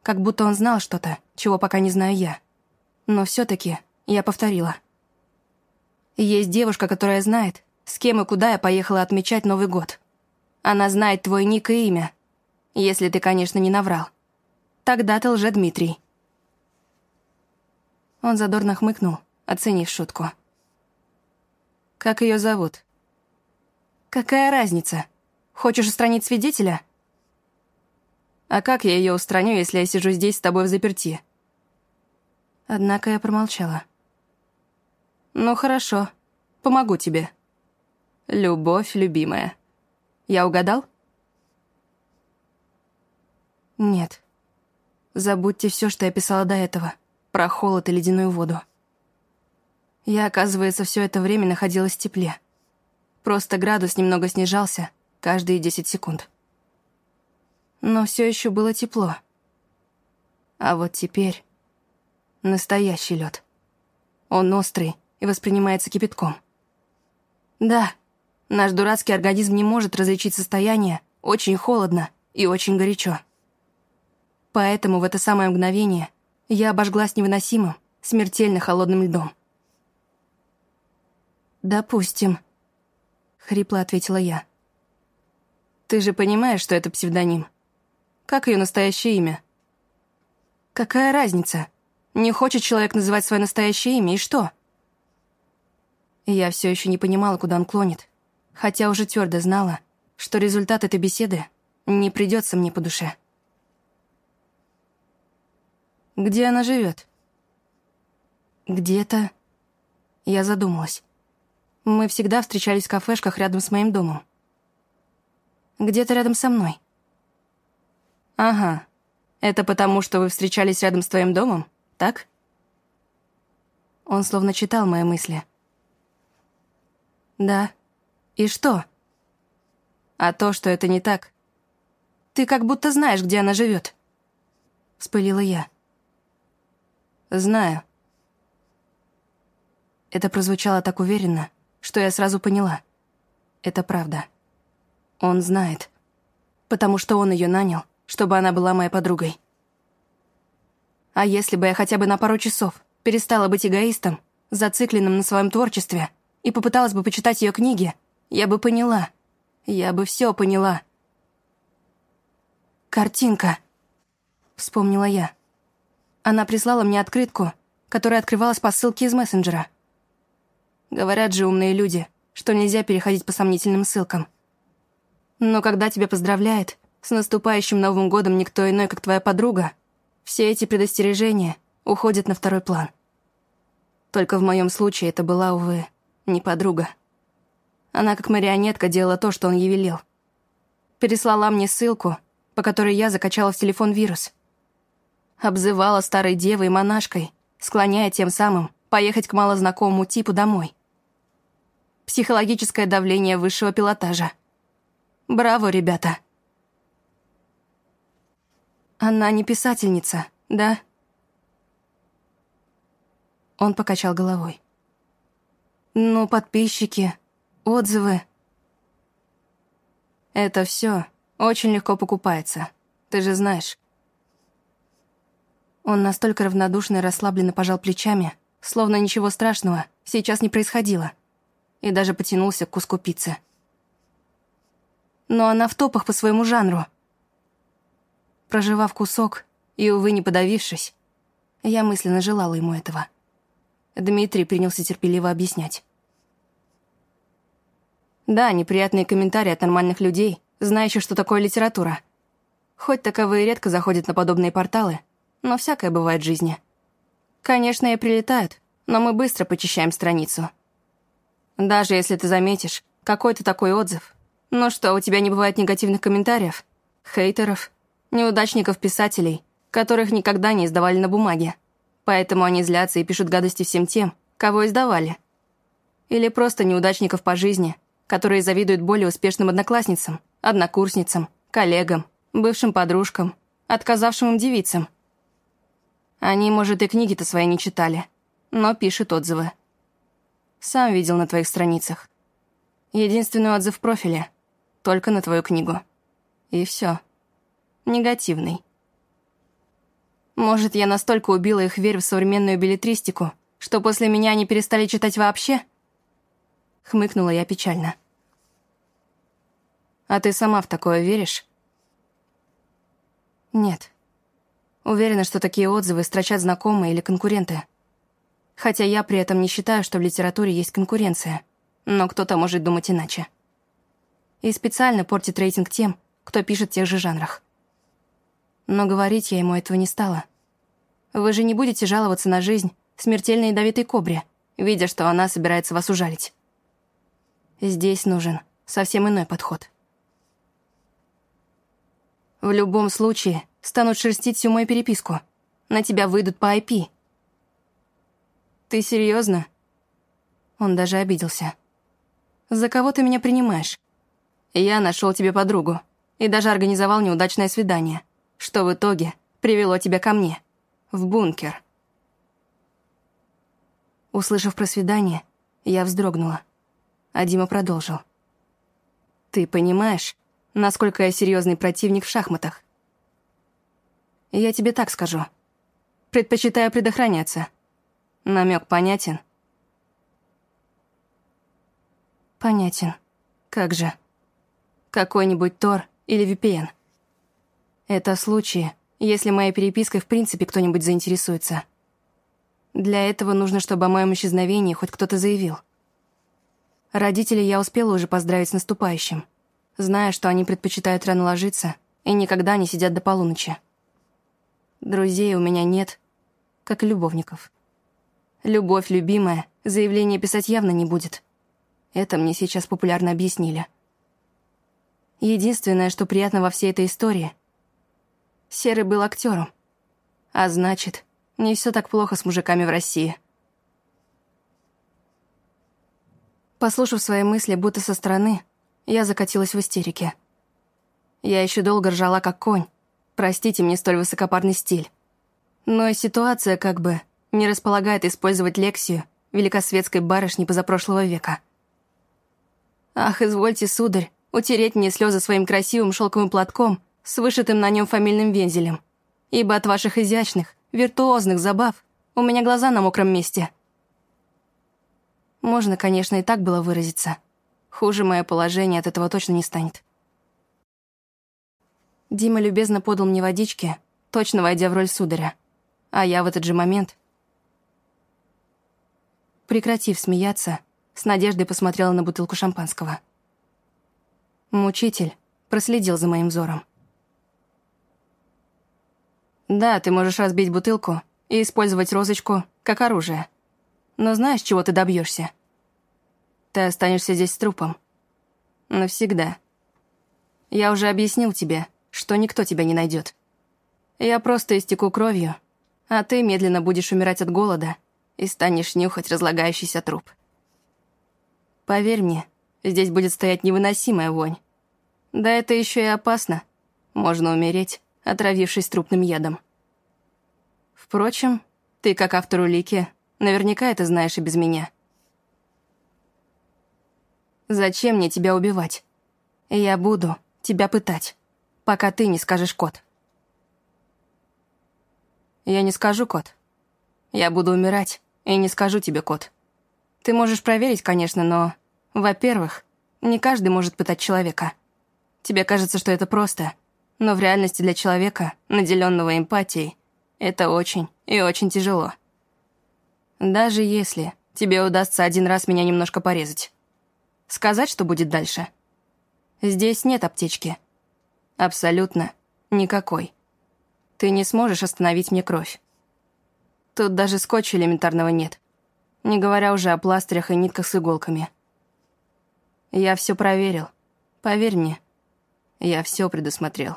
Как будто он знал что-то, чего пока не знаю я. Но все таки я повторила. Есть девушка, которая знает, с кем и куда я поехала отмечать Новый год. Она знает твой ник и имя. Если ты, конечно, не наврал. Тогда ты лже Дмитрий. Он задорно хмыкнул, оценив шутку. Как ее зовут? Какая разница? Хочешь устранить свидетеля? А как я ее устраню, если я сижу здесь с тобой в заперти? Однако я промолчала. «Ну хорошо, помогу тебе. Любовь, любимая. Я угадал?» «Нет. Забудьте все, что я писала до этого, про холод и ледяную воду. Я, оказывается, все это время находилась в тепле. Просто градус немного снижался каждые десять секунд. Но все еще было тепло. А вот теперь настоящий лед. Он острый, и воспринимается кипятком. Да, наш дурацкий организм не может различить состояние очень холодно и очень горячо. Поэтому в это самое мгновение я обожглась невыносимым, смертельно холодным льдом. «Допустим», — хрипло ответила я. «Ты же понимаешь, что это псевдоним? Как ее настоящее имя?» «Какая разница? Не хочет человек называть свое настоящее имя, и что?» Я все еще не понимала, куда он клонит, хотя уже твердо знала, что результат этой беседы не придется мне по душе. Где она живет? Где-то... Я задумалась. Мы всегда встречались в кафешках рядом с моим домом. Где-то рядом со мной. Ага. Это потому, что вы встречались рядом с твоим домом, так? Он словно читал мои мысли — «Да. И что?» «А то, что это не так. Ты как будто знаешь, где она живет. Вспылила я. «Знаю». Это прозвучало так уверенно, что я сразу поняла. Это правда. Он знает. Потому что он ее нанял, чтобы она была моей подругой. А если бы я хотя бы на пару часов перестала быть эгоистом, зацикленным на своем творчестве — и попыталась бы почитать ее книги, я бы поняла. Я бы все поняла. «Картинка», — вспомнила я. Она прислала мне открытку, которая открывалась по ссылке из мессенджера. Говорят же умные люди, что нельзя переходить по сомнительным ссылкам. Но когда тебя поздравляет с наступающим Новым годом никто иной, как твоя подруга, все эти предостережения уходят на второй план. Только в моем случае это была, увы, не подруга. Она как марионетка делала то, что он ей велел. Переслала мне ссылку, по которой я закачала в телефон вирус, Обзывала старой девой и монашкой, склоняя тем самым поехать к малознакомому типу домой. Психологическое давление высшего пилотажа. Браво, ребята. Она не писательница, да? Он покачал головой. Ну, подписчики, отзывы. Это все очень легко покупается, ты же знаешь. Он настолько равнодушно и расслабленно пожал плечами, словно ничего страшного сейчас не происходило, и даже потянулся к куску пиццы. Но она в топах по своему жанру. Проживав кусок и, увы, не подавившись, я мысленно желала ему этого. Дмитрий принялся терпеливо объяснять. Да, неприятные комментарии от нормальных людей, знающих, что такое литература. Хоть таковые редко заходят на подобные порталы, но всякое бывает в жизни. Конечно, и прилетают, но мы быстро почищаем страницу. Даже если ты заметишь какой-то такой отзыв. Ну что, у тебя не бывает негативных комментариев? Хейтеров? Неудачников-писателей, которых никогда не издавали на бумаге. Поэтому они злятся и пишут гадости всем тем, кого издавали. Или просто неудачников по жизни, которые завидуют более успешным одноклассницам, однокурсницам, коллегам, бывшим подружкам, отказавшим им девицам. Они, может, и книги-то свои не читали, но пишут отзывы. Сам видел на твоих страницах. Единственный отзыв в профиле, только на твою книгу. И все. Негативный. Может, я настолько убила их верь в современную билетристику, что после меня они перестали читать вообще? Хмыкнула я печально. А ты сама в такое веришь? Нет. Уверена, что такие отзывы строчат знакомые или конкуренты. Хотя я при этом не считаю, что в литературе есть конкуренция. Но кто-то может думать иначе. И специально портит рейтинг тем, кто пишет в тех же жанрах. Но говорить я ему этого не стала. Вы же не будете жаловаться на жизнь смертельной ядовитой кобре, видя, что она собирается вас ужалить. Здесь нужен совсем иной подход. В любом случае, станут шерстить всю мою переписку. На тебя выйдут по IP. Ты серьезно? Он даже обиделся. За кого ты меня принимаешь? Я нашел тебе подругу и даже организовал неудачное свидание, что в итоге привело тебя ко мне, в бункер. Услышав про свидание, я вздрогнула а Дима продолжил. «Ты понимаешь, насколько я серьезный противник в шахматах? Я тебе так скажу. Предпочитаю предохраняться. Намек понятен?» «Понятен. Как же? Какой-нибудь Тор или VPN?» «Это случаи, если моей перепиской в принципе кто-нибудь заинтересуется. Для этого нужно, чтобы о моем исчезновении хоть кто-то заявил». Родителей я успела уже поздравить с наступающим, зная, что они предпочитают рано ложиться и никогда не сидят до полуночи. Друзей у меня нет, как и любовников. Любовь любимая, заявление писать явно не будет. Это мне сейчас популярно объяснили. Единственное, что приятно во всей этой истории — Серый был актером. А значит, не все так плохо с мужиками в России. Послушав свои мысли, будто со стороны, я закатилась в истерике. Я еще долго ржала, как конь. Простите мне столь высокопарный стиль. Но ситуация как бы не располагает использовать лексию великосветской барышни позапрошлого века. Ах, извольте, сударь, утереть мне слезы своим красивым шелковым платком с вышитым на нем фамильным вензелем, ибо от ваших изящных, виртуозных забав у меня глаза на мокром месте — можно, конечно, и так было выразиться. Хуже мое положение от этого точно не станет. Дима любезно подал мне водички, точно войдя в роль сударя. А я в этот же момент, прекратив смеяться, с надеждой посмотрела на бутылку шампанского. Мучитель проследил за моим взором. «Да, ты можешь разбить бутылку и использовать розочку как оружие», но знаешь, чего ты добьешься? Ты останешься здесь с трупом. Навсегда. Я уже объяснил тебе, что никто тебя не найдет. Я просто истеку кровью, а ты медленно будешь умирать от голода и станешь нюхать разлагающийся труп. Поверь мне, здесь будет стоять невыносимая вонь. Да это еще и опасно. Можно умереть, отравившись трупным ядом. Впрочем, ты, как автор улики, наверняка это знаешь и без меня. Зачем мне тебя убивать? Я буду тебя пытать, пока ты не скажешь код. Я не скажу код. Я буду умирать и не скажу тебе код. Ты можешь проверить, конечно, но, во-первых, не каждый может пытать человека. Тебе кажется, что это просто, но в реальности для человека, наделенного эмпатией, это очень и очень тяжело. Даже если тебе удастся один раз меня немножко порезать. Сказать, что будет дальше? Здесь нет аптечки. Абсолютно никакой. Ты не сможешь остановить мне кровь. Тут даже скотча элементарного нет. Не говоря уже о пластырях и нитках с иголками. Я все проверил. Поверь мне, я все предусмотрел.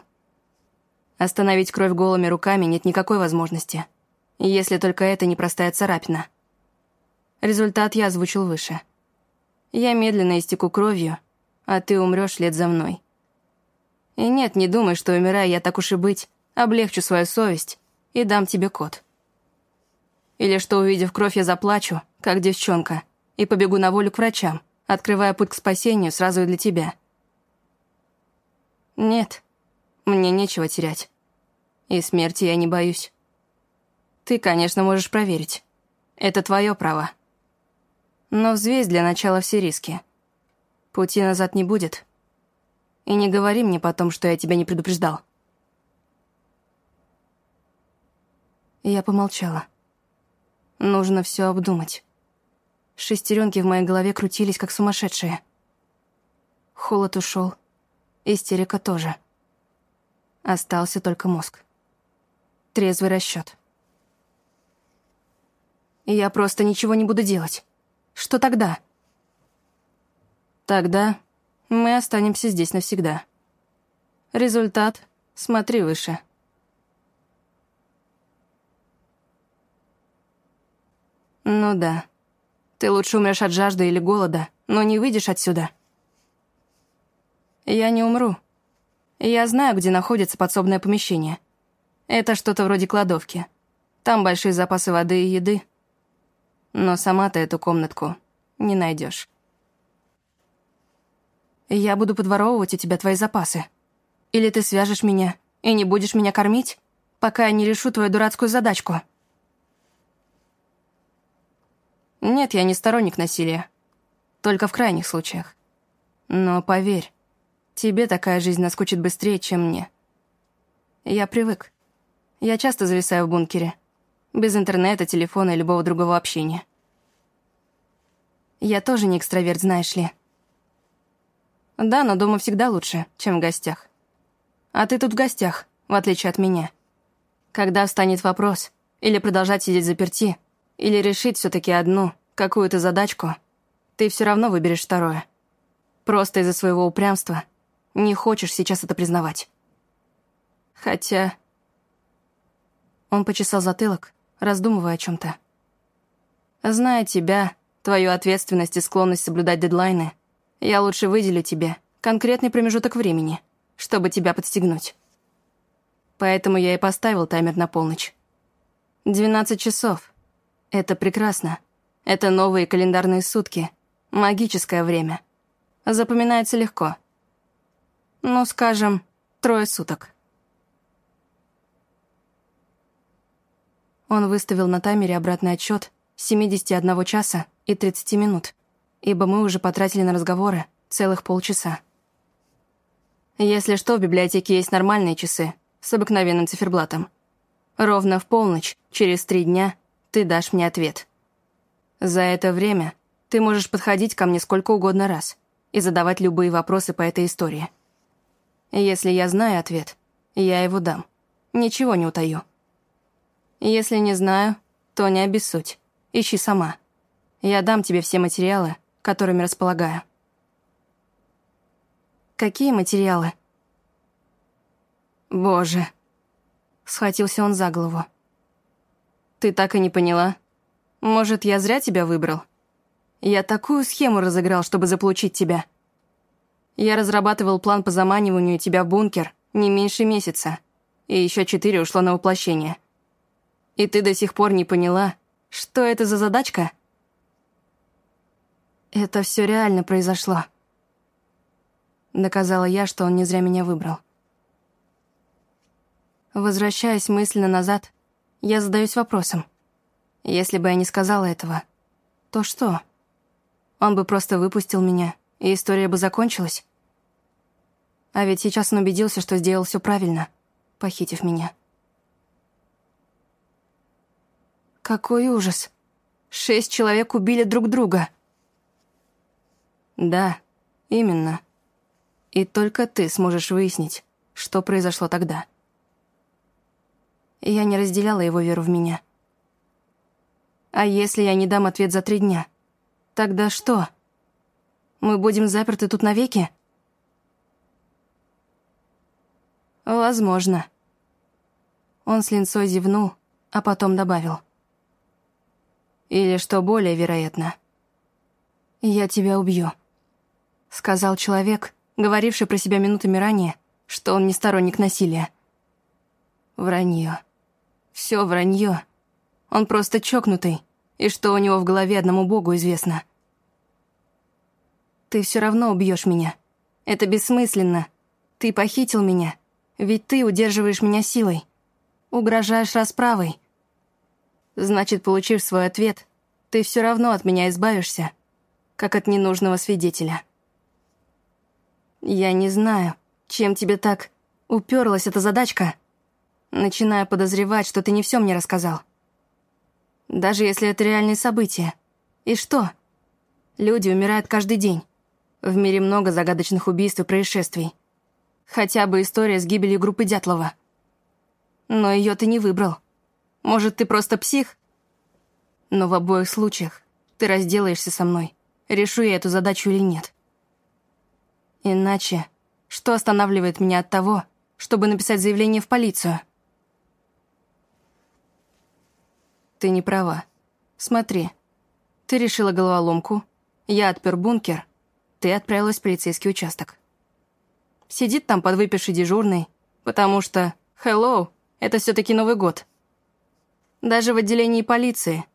Остановить кровь голыми руками нет никакой возможности. Если только это не простая царапина. Результат я озвучил выше. Я медленно истеку кровью, а ты умрешь след за мной. И нет, не думай, что, умирая, я так уж и быть, облегчу свою совесть и дам тебе код. Или что, увидев кровь, я заплачу, как девчонка, и побегу на волю к врачам, открывая путь к спасению сразу и для тебя. Нет, мне нечего терять. И смерти я не боюсь. Ты, конечно, можешь проверить. Это твое право. Но взвесь для начала все риски. Пути назад не будет. И не говори мне потом, что я тебя не предупреждал. Я помолчала. Нужно все обдумать. Шестеренки в моей голове крутились, как сумасшедшие. Холод ушел, истерика тоже. Остался только мозг. Трезвый расчет. Я просто ничего не буду делать. Что тогда? Тогда мы останемся здесь навсегда. Результат — смотри выше. Ну да. Ты лучше умрешь от жажды или голода, но не выйдешь отсюда. Я не умру. Я знаю, где находится подсобное помещение. Это что-то вроде кладовки. Там большие запасы воды и еды. Но сама ты эту комнатку не найдешь. Я буду подворовывать у тебя твои запасы. Или ты свяжешь меня и не будешь меня кормить, пока я не решу твою дурацкую задачку. Нет, я не сторонник насилия. Только в крайних случаях. Но поверь, тебе такая жизнь наскучит быстрее, чем мне. Я привык. Я часто зависаю в бункере. Без интернета, телефона и любого другого общения. Я тоже не экстраверт, знаешь ли. Да, но дома всегда лучше, чем в гостях. А ты тут в гостях, в отличие от меня. Когда встанет вопрос, или продолжать сидеть заперти, или решить все-таки одну, какую-то задачку, ты все равно выберешь второе. Просто из-за своего упрямства не хочешь сейчас это признавать. Хотя... Он почесал затылок, раздумывая о чем-то. Зная тебя, твою ответственность и склонность соблюдать дедлайны, я лучше выделю тебе конкретный промежуток времени, чтобы тебя подстегнуть. Поэтому я и поставил таймер на полночь. 12 часов. Это прекрасно. Это новые календарные сутки. Магическое время. Запоминается легко. Ну, скажем, трое суток. Он выставил на таймере обратный отчет 71 часа и 30 минут, ибо мы уже потратили на разговоры целых полчаса. Если что, в библиотеке есть нормальные часы с обыкновенным циферблатом. Ровно в полночь, через три дня, ты дашь мне ответ. За это время ты можешь подходить ко мне сколько угодно раз и задавать любые вопросы по этой истории. Если я знаю ответ, я его дам. Ничего не утаю. Если не знаю, то не обессудь. Ищи сама. Я дам тебе все материалы, которыми располагаю. Какие материалы? Боже. Схватился он за голову. «Ты так и не поняла? Может, я зря тебя выбрал? Я такую схему разыграл, чтобы заполучить тебя. Я разрабатывал план по заманиванию тебя в бункер не меньше месяца, и еще четыре ушло на воплощение. И ты до сих пор не поняла, что это за задачка?» «Это все реально произошло», — доказала я, что он не зря меня выбрал. Возвращаясь мысленно назад, я задаюсь вопросом. Если бы я не сказала этого, то что? Он бы просто выпустил меня, и история бы закончилась? А ведь сейчас он убедился, что сделал все правильно, похитив меня. Какой ужас. Шесть человек убили друг друга. Да, именно. И только ты сможешь выяснить, что произошло тогда. Я не разделяла его веру в меня. А если я не дам ответ за три дня? Тогда что? Мы будем заперты тут навеки? Возможно. Он с линцой зевнул, а потом добавил. Или что более вероятно. Я тебя убью сказал человек, говоривший про себя минутами ранее, что он не сторонник насилия. Вранье. Все вранье. Он просто чокнутый, и что у него в голове одному богу известно. Ты все равно убьешь меня. Это бессмысленно. Ты похитил меня, ведь ты удерживаешь меня силой. Угрожаешь расправой. Значит, получив свой ответ, ты все равно от меня избавишься, как от ненужного свидетеля. Я не знаю, чем тебе так уперлась эта задачка. Начинаю подозревать, что ты не все мне рассказал. Даже если это реальные события. И что? Люди умирают каждый день. В мире много загадочных убийств и происшествий. Хотя бы история с гибелью группы Дятлова. Но ее ты не выбрал. Может, ты просто псих? Но в обоих случаях ты разделаешься со мной, решу я эту задачу или нет. Иначе, что останавливает меня от того, чтобы написать заявление в полицию? Ты не права. Смотри. Ты решила головоломку, я отпер бункер, ты отправилась в полицейский участок. Сидит там подвыпивший дежурный, потому что, hello, это все таки Новый год. Даже в отделении полиции.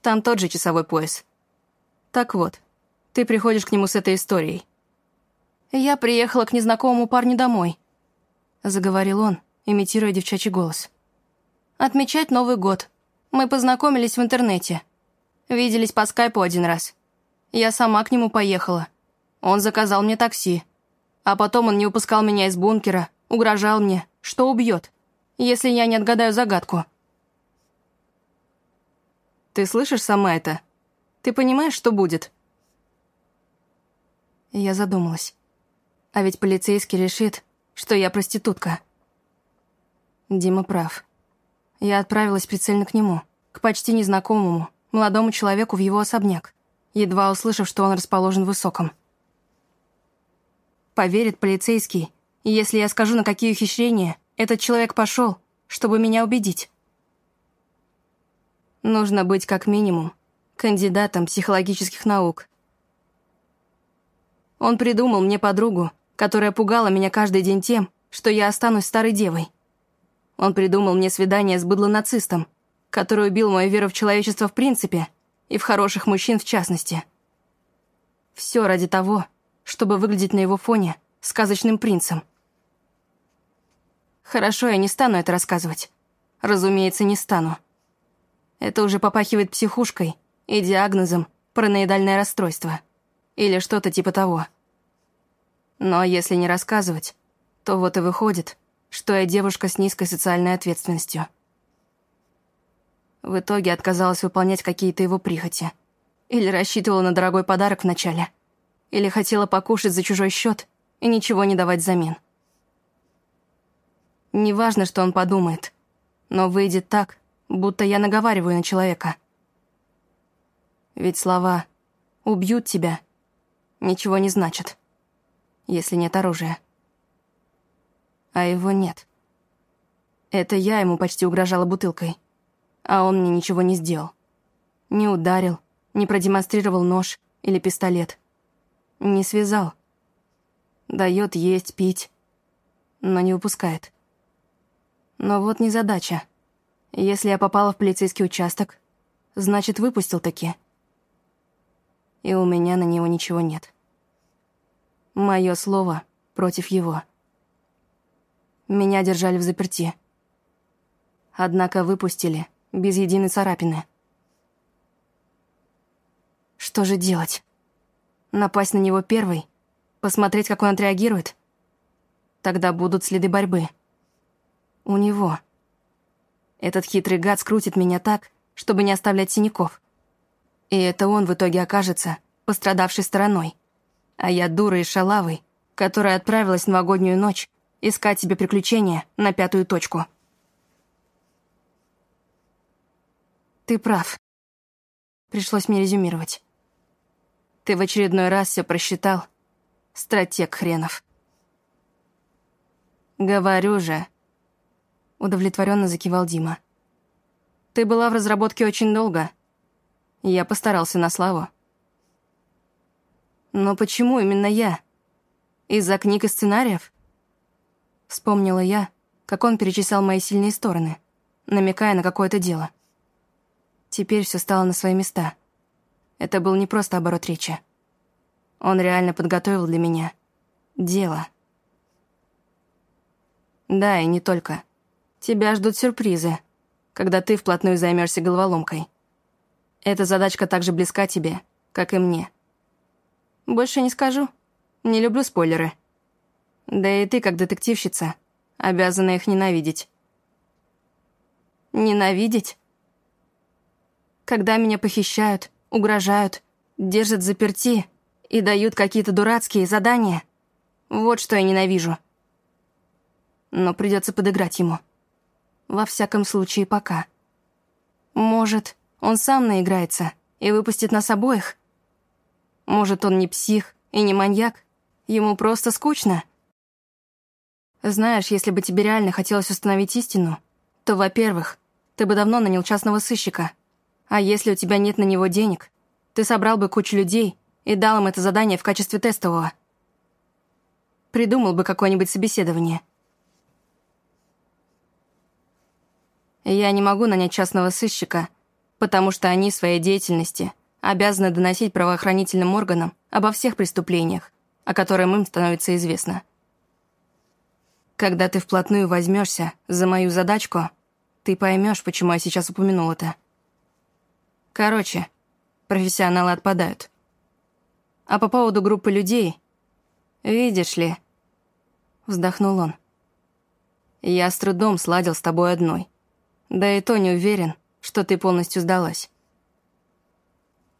Там тот же часовой пояс. Так вот, ты приходишь к нему с этой историей. «Я приехала к незнакомому парню домой», — заговорил он, имитируя девчачий голос. «Отмечать Новый год. Мы познакомились в интернете. Виделись по скайпу один раз. Я сама к нему поехала. Он заказал мне такси. А потом он не упускал меня из бункера, угрожал мне, что убьет, если я не отгадаю загадку». «Ты слышишь сама это? Ты понимаешь, что будет?» Я задумалась. А ведь полицейский решит, что я проститутка. Дима прав. Я отправилась прицельно к нему, к почти незнакомому, молодому человеку в его особняк, едва услышав, что он расположен в высоком. Поверит полицейский, если я скажу, на какие ухищрения этот человек пошел, чтобы меня убедить. Нужно быть как минимум кандидатом психологических наук. Он придумал мне подругу, которая пугала меня каждый день тем, что я останусь старой девой. Он придумал мне свидание с быдло-нацистом, который убил мою веру в человечество в принципе и в хороших мужчин в частности. Все ради того, чтобы выглядеть на его фоне сказочным принцем. Хорошо, я не стану это рассказывать. Разумеется, не стану. Это уже попахивает психушкой и диагнозом параноидальное расстройство. Или что-то типа того. Но если не рассказывать, то вот и выходит, что я девушка с низкой социальной ответственностью. В итоге отказалась выполнять какие-то его прихоти. Или рассчитывала на дорогой подарок вначале. Или хотела покушать за чужой счет и ничего не давать взамен. Неважно, что он подумает, но выйдет так, будто я наговариваю на человека. Ведь слова «убьют тебя» ничего не значат если нет оружия. А его нет. Это я ему почти угрожала бутылкой, а он мне ничего не сделал. Не ударил, не продемонстрировал нож или пистолет. Не связал. Дает есть, пить, но не выпускает. Но вот незадача. Если я попала в полицейский участок, значит, выпустил таки. И у меня на него ничего нет. Мое слово против его. Меня держали в заперти. Однако выпустили без единой царапины. Что же делать? Напасть на него первой? Посмотреть, как он отреагирует? Тогда будут следы борьбы. У него. Этот хитрый гад скрутит меня так, чтобы не оставлять синяков. И это он в итоге окажется пострадавшей стороной. А я дура и шалавой, которая отправилась в новогоднюю ночь искать себе приключения на пятую точку. Ты прав. Пришлось мне резюмировать. Ты в очередной раз все просчитал. Стратег хренов. Говорю же. Удовлетворенно закивал Дима. Ты была в разработке очень долго. Я постарался на славу. Но почему именно я? Из-за книг и сценариев? Вспомнила я, как он перечислял мои сильные стороны, намекая на какое-то дело. Теперь все стало на свои места. Это был не просто оборот речи. Он реально подготовил для меня дело. Да, и не только. Тебя ждут сюрпризы, когда ты вплотную займешься головоломкой. Эта задачка так же близка тебе, как и мне. Больше не скажу. Не люблю спойлеры. Да и ты, как детективщица, обязана их ненавидеть. Ненавидеть? Когда меня похищают, угрожают, держат заперти и дают какие-то дурацкие задания. Вот что я ненавижу. Но придется подыграть ему. Во всяком случае, пока. Может, он сам наиграется и выпустит нас обоих? Может, он не псих и не маньяк? Ему просто скучно? Знаешь, если бы тебе реально хотелось установить истину, то, во-первых, ты бы давно нанял частного сыщика — а если у тебя нет на него денег, ты собрал бы кучу людей и дал им это задание в качестве тестового. Придумал бы какое-нибудь собеседование. Я не могу нанять частного сыщика, потому что они в своей деятельности обязаны доносить правоохранительным органам обо всех преступлениях, о которых им становится известно. Когда ты вплотную возьмешься за мою задачку, ты поймешь, почему я сейчас упомянул это. Короче, профессионалы отпадают. А по поводу группы людей... Видишь ли... Вздохнул он. Я с трудом сладил с тобой одной. Да и то не уверен, что ты полностью сдалась.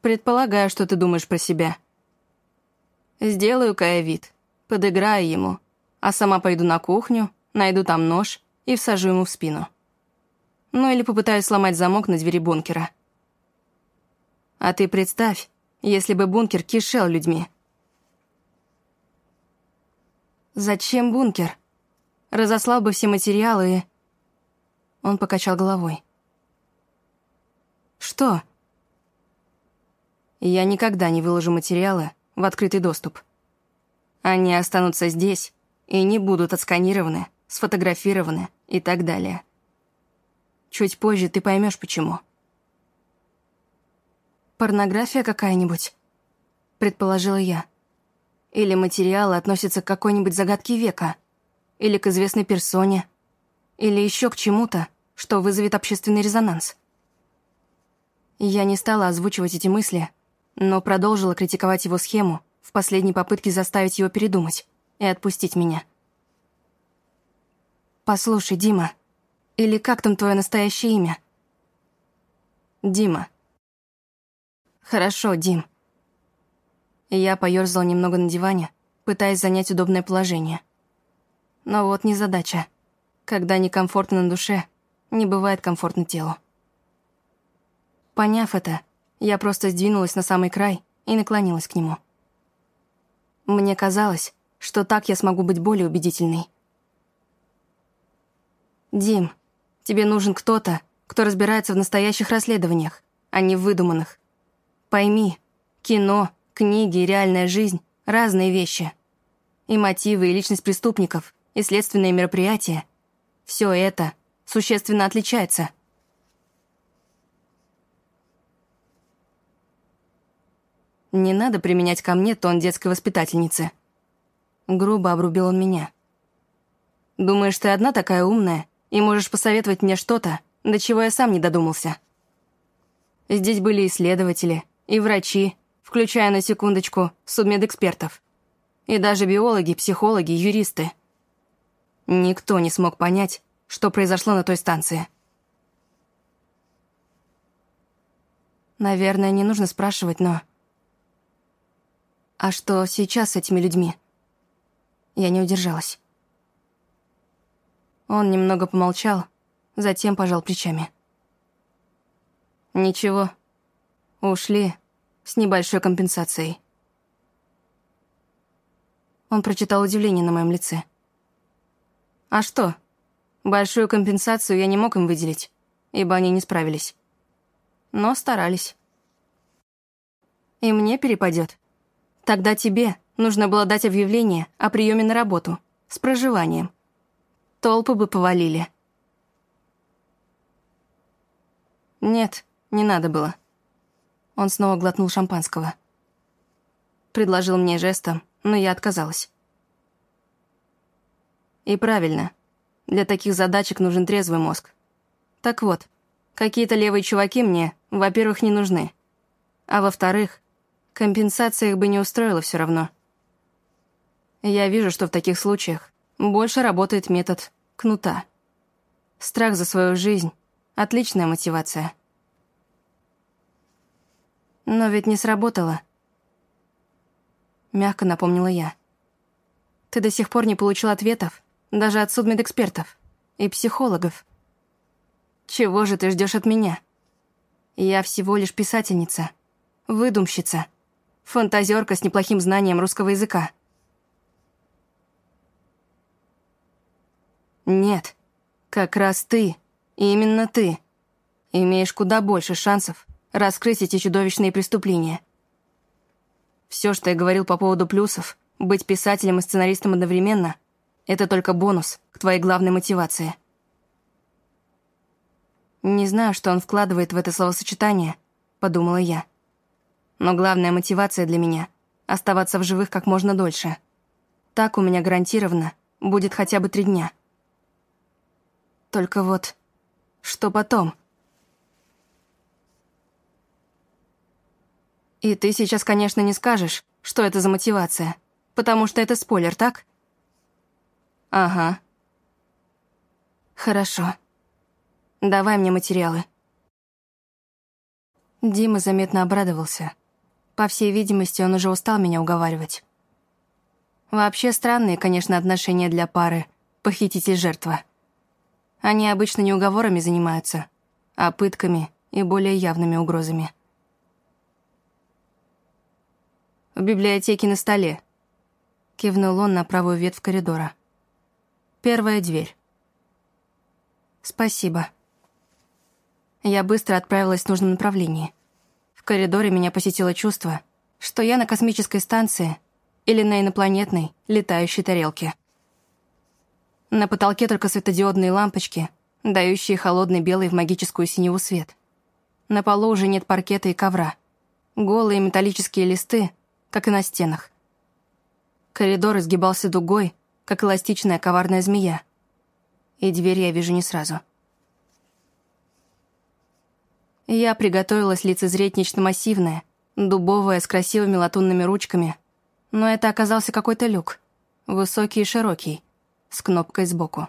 Предполагаю, что ты думаешь про себя. Сделаю-ка я вид, подыграю ему, а сама пойду на кухню, найду там нож и всажу ему в спину. Ну или попытаюсь сломать замок на двери бункера — а ты представь, если бы бункер кишел людьми. Зачем бункер? Разослал бы все материалы и... Он покачал головой. Что? Я никогда не выложу материалы в открытый доступ. Они останутся здесь и не будут отсканированы, сфотографированы и так далее. Чуть позже ты поймешь, почему. Порнография какая-нибудь, предположила я. Или материалы относятся к какой-нибудь загадке века, или к известной персоне, или еще к чему-то, что вызовет общественный резонанс. Я не стала озвучивать эти мысли, но продолжила критиковать его схему в последней попытке заставить его передумать и отпустить меня. «Послушай, Дима, или как там твое настоящее имя?» «Дима», «Хорошо, Дим». Я поёрзал немного на диване, пытаясь занять удобное положение. Но вот не задача. Когда некомфортно на душе, не бывает комфортно телу. Поняв это, я просто сдвинулась на самый край и наклонилась к нему. Мне казалось, что так я смогу быть более убедительной. «Дим, Тебе нужен кто-то, кто разбирается в настоящих расследованиях, а не в выдуманных. Пойми, кино, книги и реальная жизнь — разные вещи. И мотивы, и личность преступников, и следственные мероприятия — все это существенно отличается. Не надо применять ко мне тон детской воспитательницы. Грубо обрубил он меня. Думаешь, ты одна такая умная и можешь посоветовать мне что-то, до чего я сам не додумался? Здесь были исследователи и врачи, включая на секундочку судмедэкспертов. И даже биологи, психологи, юристы. Никто не смог понять, что произошло на той станции. Наверное, не нужно спрашивать, но... А что сейчас с этими людьми? Я не удержалась. Он немного помолчал, затем пожал плечами. «Ничего. Ушли с небольшой компенсацией». Он прочитал удивление на моем лице. «А что? Большую компенсацию я не мог им выделить, ибо они не справились. Но старались. И мне перепадет. Тогда тебе нужно было дать объявление о приеме на работу с проживанием. Толпы бы повалили. Нет, не надо было. Он снова глотнул шампанского. Предложил мне жестом, но я отказалась. И правильно. Для таких задачек нужен трезвый мозг. Так вот, какие-то левые чуваки мне, во-первых, не нужны. А во-вторых, компенсация их бы не устроила все равно. Я вижу, что в таких случаях больше работает метод кнута. Страх за свою жизнь — отличная мотивация. Но ведь не сработало. Мягко напомнила я. Ты до сих пор не получил ответов, даже от судмедэкспертов и психологов. Чего же ты ждешь от меня? Я всего лишь писательница, выдумщица, фантазерка с неплохим знанием русского языка. Нет, как раз ты, именно ты, имеешь куда больше шансов раскрыть эти чудовищные преступления. Все, что я говорил по поводу плюсов, быть писателем и сценаристом одновременно, это только бонус к твоей главной мотивации. Не знаю, что он вкладывает в это словосочетание, подумала я. Но главная мотивация для меня — оставаться в живых как можно дольше. Так у меня гарантированно будет хотя бы три дня. Только вот, что потом? И ты сейчас, конечно, не скажешь, что это за мотивация, потому что это спойлер, так? Ага. Хорошо. Давай мне материалы. Дима заметно обрадовался. По всей видимости, он уже устал меня уговаривать. Вообще странные, конечно, отношения для пары похититель-жертва. Они обычно не уговорами занимаются, а пытками и более явными угрозами. «В библиотеке на столе», — кивнул он на правую ветвь коридора. «Первая дверь». «Спасибо». Я быстро отправилась в нужном направлении. В коридоре меня посетило чувство, что я на космической станции или на инопланетной летающей тарелке. На потолке только светодиодные лампочки, дающие холодный белый в магическую синеву свет. На полу уже нет паркета и ковра. Голые металлические листы, как и на стенах. Коридор изгибался дугой, как эластичная коварная змея. И дверь я вижу не сразу. Я приготовилась лицезреть нечто массивное, дубовое, с красивыми латунными ручками. Но это оказался какой-то люк. Высокий и широкий, с кнопкой сбоку.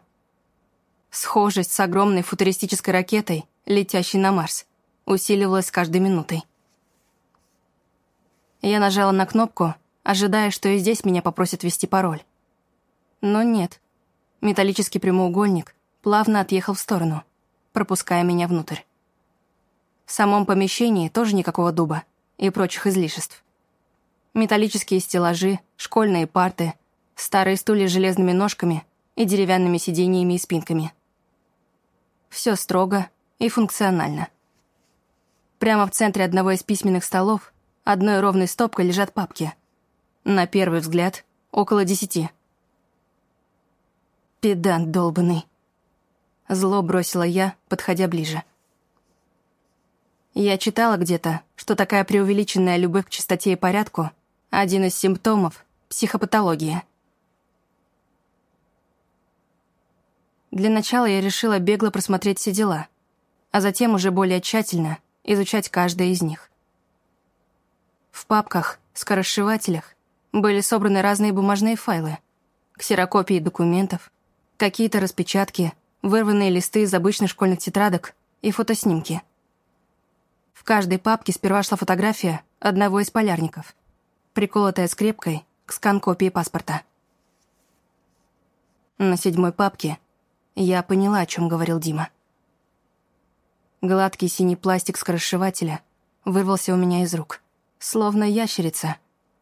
Схожесть с огромной футуристической ракетой, летящей на Марс, усиливалась с каждой минутой. Я нажала на кнопку, ожидая, что и здесь меня попросят ввести пароль. Но нет. Металлический прямоугольник плавно отъехал в сторону, пропуская меня внутрь. В самом помещении тоже никакого дуба и прочих излишеств. Металлические стеллажи, школьные парты, старые стулья с железными ножками и деревянными сиденьями и спинками. Все строго и функционально. Прямо в центре одного из письменных столов одной ровной стопкой лежат папки. На первый взгляд — около десяти. Педант долбанный. Зло бросила я, подходя ближе. Я читала где-то, что такая преувеличенная любовь к чистоте и порядку — один из симптомов психопатологии. Для начала я решила бегло просмотреть все дела, а затем уже более тщательно изучать каждое из них. В папках, скоросшивателях были собраны разные бумажные файлы, ксерокопии документов, какие-то распечатки, вырванные листы из обычных школьных тетрадок и фотоснимки. В каждой папке сперва шла фотография одного из полярников, приколотая скрепкой к скан-копии паспорта. На седьмой папке я поняла, о чем говорил Дима. Гладкий синий пластик скоросшивателя вырвался у меня из рук, словно ящерица,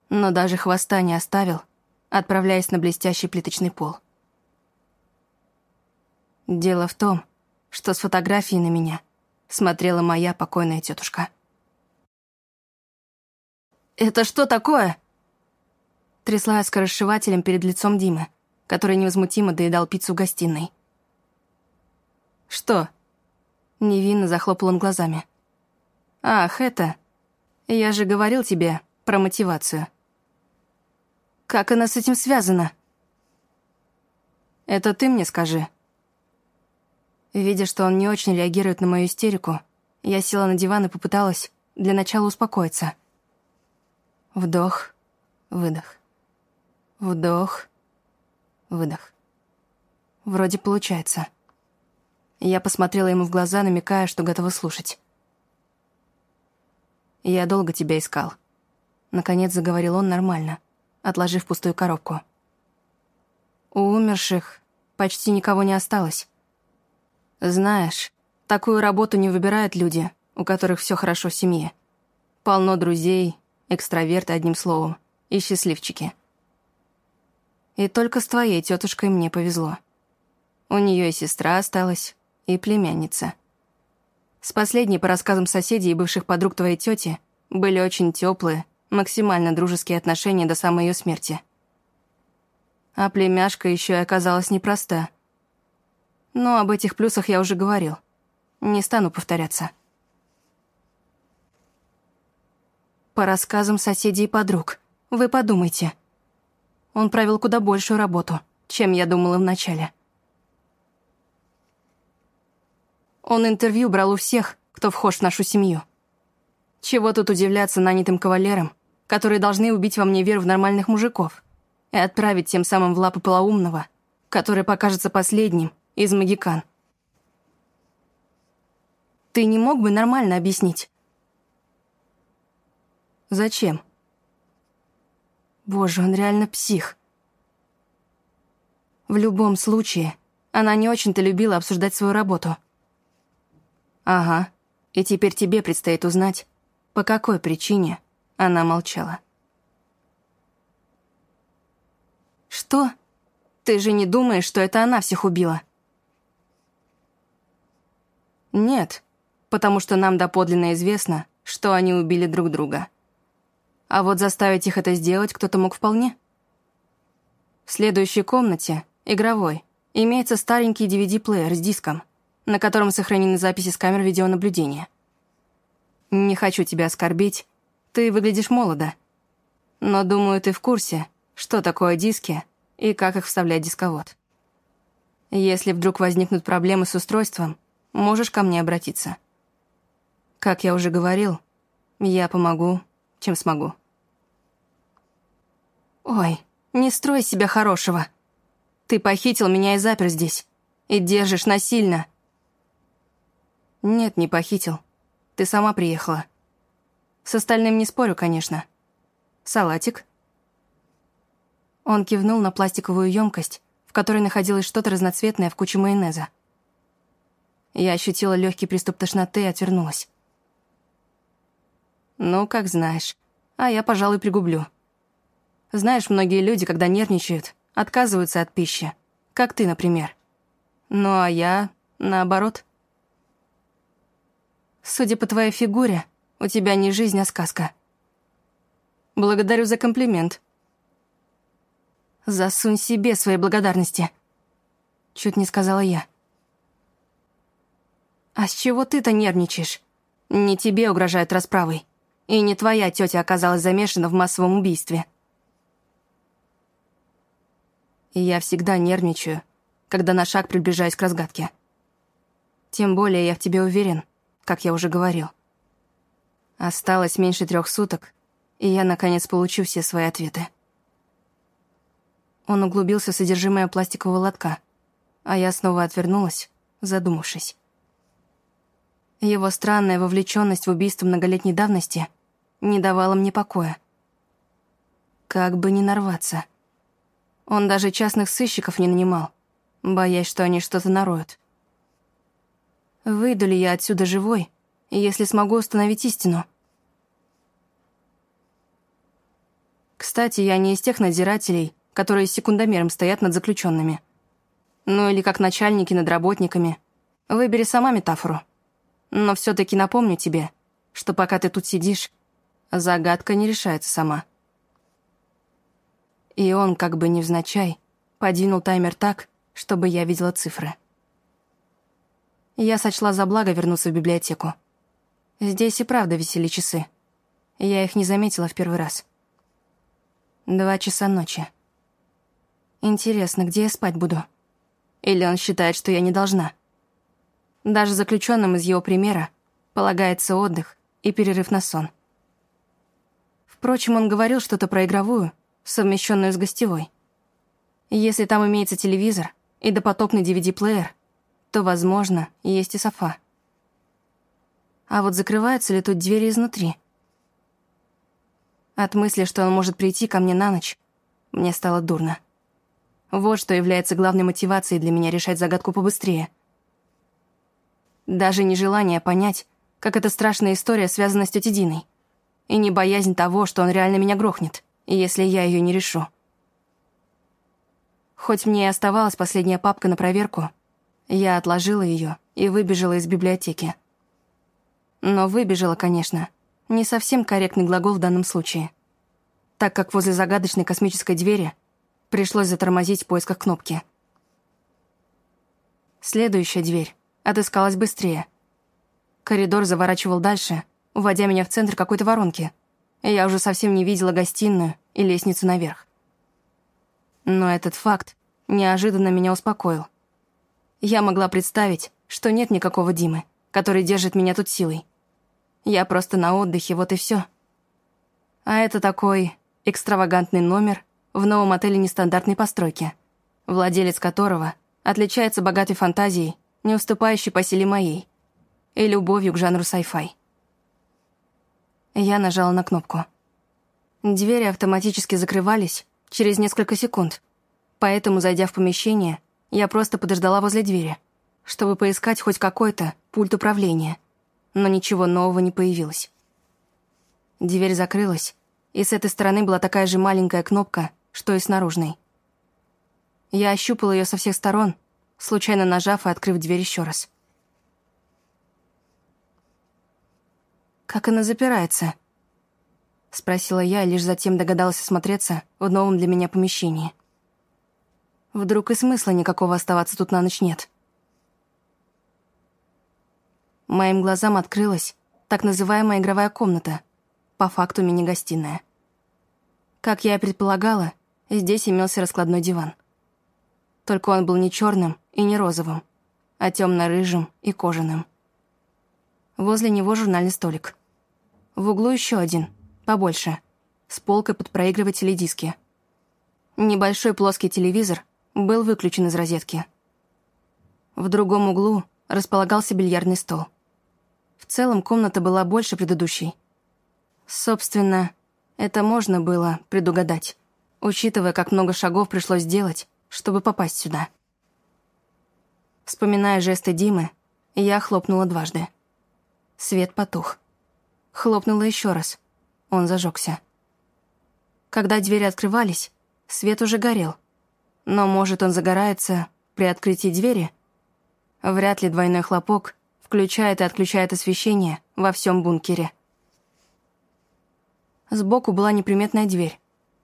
но даже хвоста не оставил, отправляясь на блестящий плиточный пол. Дело в том, что с фотографией на меня смотрела моя покойная тетушка. «Это что такое?» Трясла я скоросшивателем перед лицом Димы, который невозмутимо доедал пиццу в гостиной. «Что?» Невинно захлопал он глазами. «Ах, это... Я же говорил тебе про мотивацию». «Как она с этим связана?» «Это ты мне скажи», Видя, что он не очень реагирует на мою истерику, я села на диван и попыталась для начала успокоиться. Вдох, выдох. Вдох, выдох. Вроде получается. Я посмотрела ему в глаза, намекая, что готова слушать. «Я долго тебя искал». Наконец заговорил он нормально, отложив пустую коробку. «У умерших почти никого не осталось. Знаешь, такую работу не выбирают люди, у которых все хорошо в семье. Полно друзей, экстраверты, одним словом, и счастливчики. И только с твоей тетушкой мне повезло. У нее и сестра осталась, и племянница. С последней, по рассказам соседей и бывших подруг твоей тети, были очень теплые, максимально дружеские отношения до самой ее смерти. А племяшка еще и оказалась непроста — но об этих плюсах я уже говорил. Не стану повторяться. По рассказам соседей и подруг, вы подумайте. Он провел куда большую работу, чем я думала вначале. Он интервью брал у всех, кто вхож в нашу семью. Чего тут удивляться нанятым кавалерам, которые должны убить во мне веру в нормальных мужиков и отправить тем самым в лапы полоумного, который покажется последним из магикан. Ты не мог бы нормально объяснить? Зачем? Боже, он реально псих. В любом случае, она не очень-то любила обсуждать свою работу. Ага, и теперь тебе предстоит узнать, по какой причине она молчала. Что? Ты же не думаешь, что это она всех убила? Нет, потому что нам доподлинно известно, что они убили друг друга. А вот заставить их это сделать кто-то мог вполне. В следующей комнате, игровой, имеется старенький DVD-плеер с диском, на котором сохранены записи с камер видеонаблюдения. Не хочу тебя оскорбить, ты выглядишь молодо. Но думаю, ты в курсе, что такое диски и как их вставлять в дисковод. Если вдруг возникнут проблемы с устройством, можешь ко мне обратиться. Как я уже говорил, я помогу, чем смогу. Ой, не строй себя хорошего. Ты похитил меня и запер здесь. И держишь насильно. Нет, не похитил. Ты сама приехала. С остальным не спорю, конечно. Салатик? Он кивнул на пластиковую емкость, в которой находилось что-то разноцветное в куче майонеза. Я ощутила легкий приступ тошноты и отвернулась. «Ну, как знаешь. А я, пожалуй, пригублю. Знаешь, многие люди, когда нервничают, отказываются от пищи. Как ты, например. Ну, а я, наоборот, Судя по твоей фигуре, у тебя не жизнь, а сказка. Благодарю за комплимент. Засунь себе свои благодарности. Чуть не сказала я. А с чего ты-то нервничаешь? Не тебе угрожают расправой. И не твоя тетя оказалась замешана в массовом убийстве. Я всегда нервничаю, когда на шаг приближаюсь к разгадке. Тем более я в тебе уверен, как я уже говорил. Осталось меньше трех суток, и я, наконец, получу все свои ответы. Он углубился в содержимое пластикового лотка, а я снова отвернулась, задумавшись. Его странная вовлеченность в убийство многолетней давности не давала мне покоя. Как бы не нарваться. Он даже частных сыщиков не нанимал, боясь, что они что-то нароют. Выйду ли я отсюда живой, если смогу установить истину? Кстати, я не из тех надзирателей, которые секундомером стоят над заключенными. Ну или как начальники над работниками. Выбери сама метафору. Но все таки напомню тебе, что пока ты тут сидишь, загадка не решается сама. И он, как бы невзначай, подвинул таймер так, чтобы я видела цифры. Я сочла за благо вернуться в библиотеку. Здесь и правда висели часы. Я их не заметила в первый раз. Два часа ночи. Интересно, где я спать буду? Или он считает, что я не должна? Даже заключенным из его примера полагается отдых и перерыв на сон. Впрочем, он говорил что-то про игровую, совмещенную с гостевой. Если там имеется телевизор и допотопный DVD-плеер, то, возможно, есть и софа. А вот закрываются ли тут двери изнутри? От мысли, что он может прийти ко мне на ночь, мне стало дурно. Вот что является главной мотивацией для меня решать загадку побыстрее. Даже нежелание понять, как эта страшная история связана с тетей Диной. И не боязнь того, что он реально меня грохнет, если я ее не решу. Хоть мне и оставалась последняя папка на проверку, я отложила ее и выбежала из библиотеки. Но выбежала, конечно, не совсем корректный глагол в данном случае, так как возле загадочной космической двери пришлось затормозить в поисках кнопки. Следующая дверь отыскалась быстрее. Коридор заворачивал дальше, уводя меня в центр какой-то воронки. Я уже совсем не видела гостиную и лестницу наверх. Но этот факт неожиданно меня успокоил. Я могла представить, что нет никакого Димы, который держит меня тут силой. Я просто на отдыхе, вот и все. А это такой экстравагантный номер в новом отеле нестандартной постройки, владелец которого отличается богатой фантазией, не уступающей по силе моей, и любовью к жанру sci-fi. Я нажала на кнопку. Двери автоматически закрывались через несколько секунд, поэтому, зайдя в помещение, я просто подождала возле двери, чтобы поискать хоть какой-то пульт управления — но ничего нового не появилось. Дверь закрылась, и с этой стороны была такая же маленькая кнопка, что и с наружной. Я ощупала ее со всех сторон, случайно нажав и открыв дверь еще раз. «Как она запирается?» — спросила я, лишь затем догадалась осмотреться в новом для меня помещении. Вдруг и смысла никакого оставаться тут на ночь нет. Моим глазам открылась так называемая игровая комната, по факту мини-гостиная. Как я и предполагала, здесь имелся раскладной диван. Только он был не черным и не розовым, а темно-рыжим и кожаным. Возле него журнальный столик. В углу еще один, побольше, с полкой под проигрыватели диски. Небольшой плоский телевизор был выключен из розетки. В другом углу располагался бильярдный стол — в целом комната была больше предыдущей. Собственно, это можно было предугадать, учитывая, как много шагов пришлось сделать, чтобы попасть сюда. Вспоминая жесты Димы, я хлопнула дважды. Свет потух. Хлопнула еще раз. Он зажегся. Когда двери открывались, свет уже горел. Но, может, он загорается при открытии двери? Вряд ли двойной хлопок включает и отключает освещение во всем бункере. Сбоку была неприметная дверь,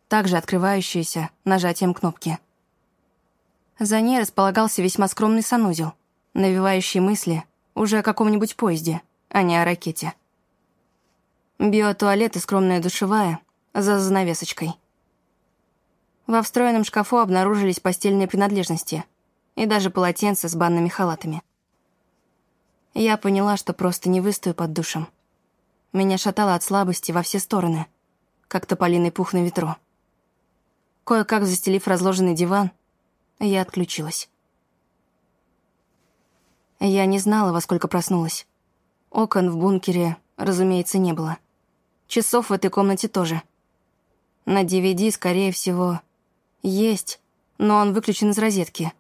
также открывающаяся нажатием кнопки. За ней располагался весьма скромный санузел, навевающий мысли уже о каком-нибудь поезде, а не о ракете. Биотуалет и скромная душевая за занавесочкой. Во встроенном шкафу обнаружились постельные принадлежности и даже полотенца с банными халатами. Я поняла, что просто не выстою под душем. Меня шатало от слабости во все стороны, как тополиный пух на ветру. Кое-как застелив разложенный диван, я отключилась. Я не знала, во сколько проснулась. Окон в бункере, разумеется, не было. Часов в этой комнате тоже. На DVD, скорее всего, есть, но он выключен из розетки,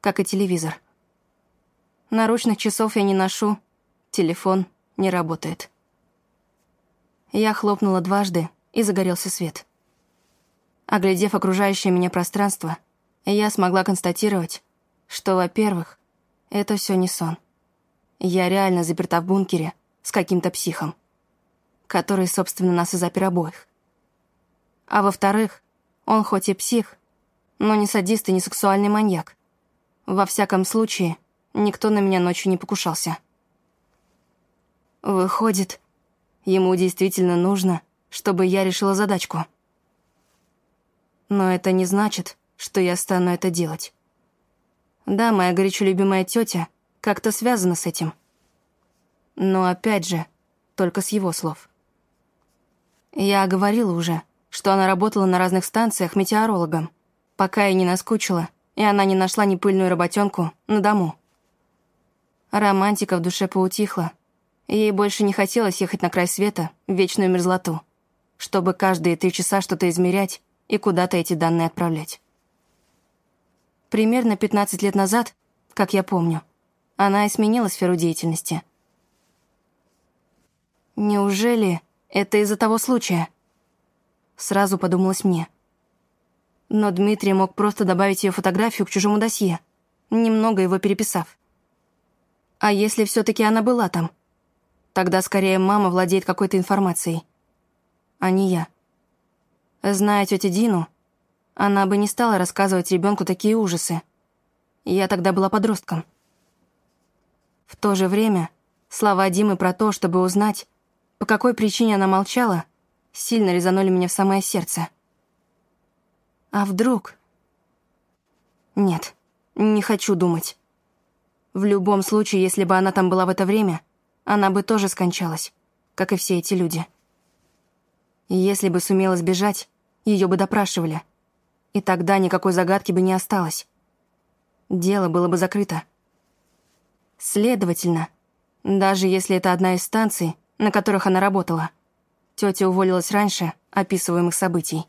как и телевизор. Наручных часов я не ношу, телефон не работает. Я хлопнула дважды, и загорелся свет. Оглядев окружающее меня пространство, я смогла констатировать, что, во-первых, это все не сон. Я реально заперта в бункере с каким-то психом, который, собственно, нас и запер обоих. А во-вторых, он хоть и псих, но не садист и не сексуальный маньяк. Во всяком случае, никто на меня ночью не покушался. Выходит, ему действительно нужно, чтобы я решила задачку. Но это не значит, что я стану это делать. Да, моя горячо любимая тетя как-то связана с этим. Но опять же, только с его слов. Я говорила уже, что она работала на разных станциях метеорологом, пока я не наскучила, и она не нашла ни пыльную работенку на дому. Романтика в душе поутихла. Ей больше не хотелось ехать на край света в вечную мерзлоту, чтобы каждые три часа что-то измерять и куда-то эти данные отправлять. Примерно 15 лет назад, как я помню, она и сменила сферу деятельности. Неужели это из-за того случая? Сразу подумалось мне. Но Дмитрий мог просто добавить ее фотографию к чужому досье, немного его переписав. А если все таки она была там? Тогда скорее мама владеет какой-то информацией, а не я. Зная тетю Дину, она бы не стала рассказывать ребенку такие ужасы. Я тогда была подростком. В то же время слова Димы про то, чтобы узнать, по какой причине она молчала, сильно резанули меня в самое сердце. А вдруг... Нет, не хочу думать. В любом случае, если бы она там была в это время, она бы тоже скончалась, как и все эти люди. Если бы сумела сбежать, ее бы допрашивали — и тогда никакой загадки бы не осталось. Дело было бы закрыто. Следовательно, даже если это одна из станций, на которых она работала, тетя уволилась раньше описываемых событий.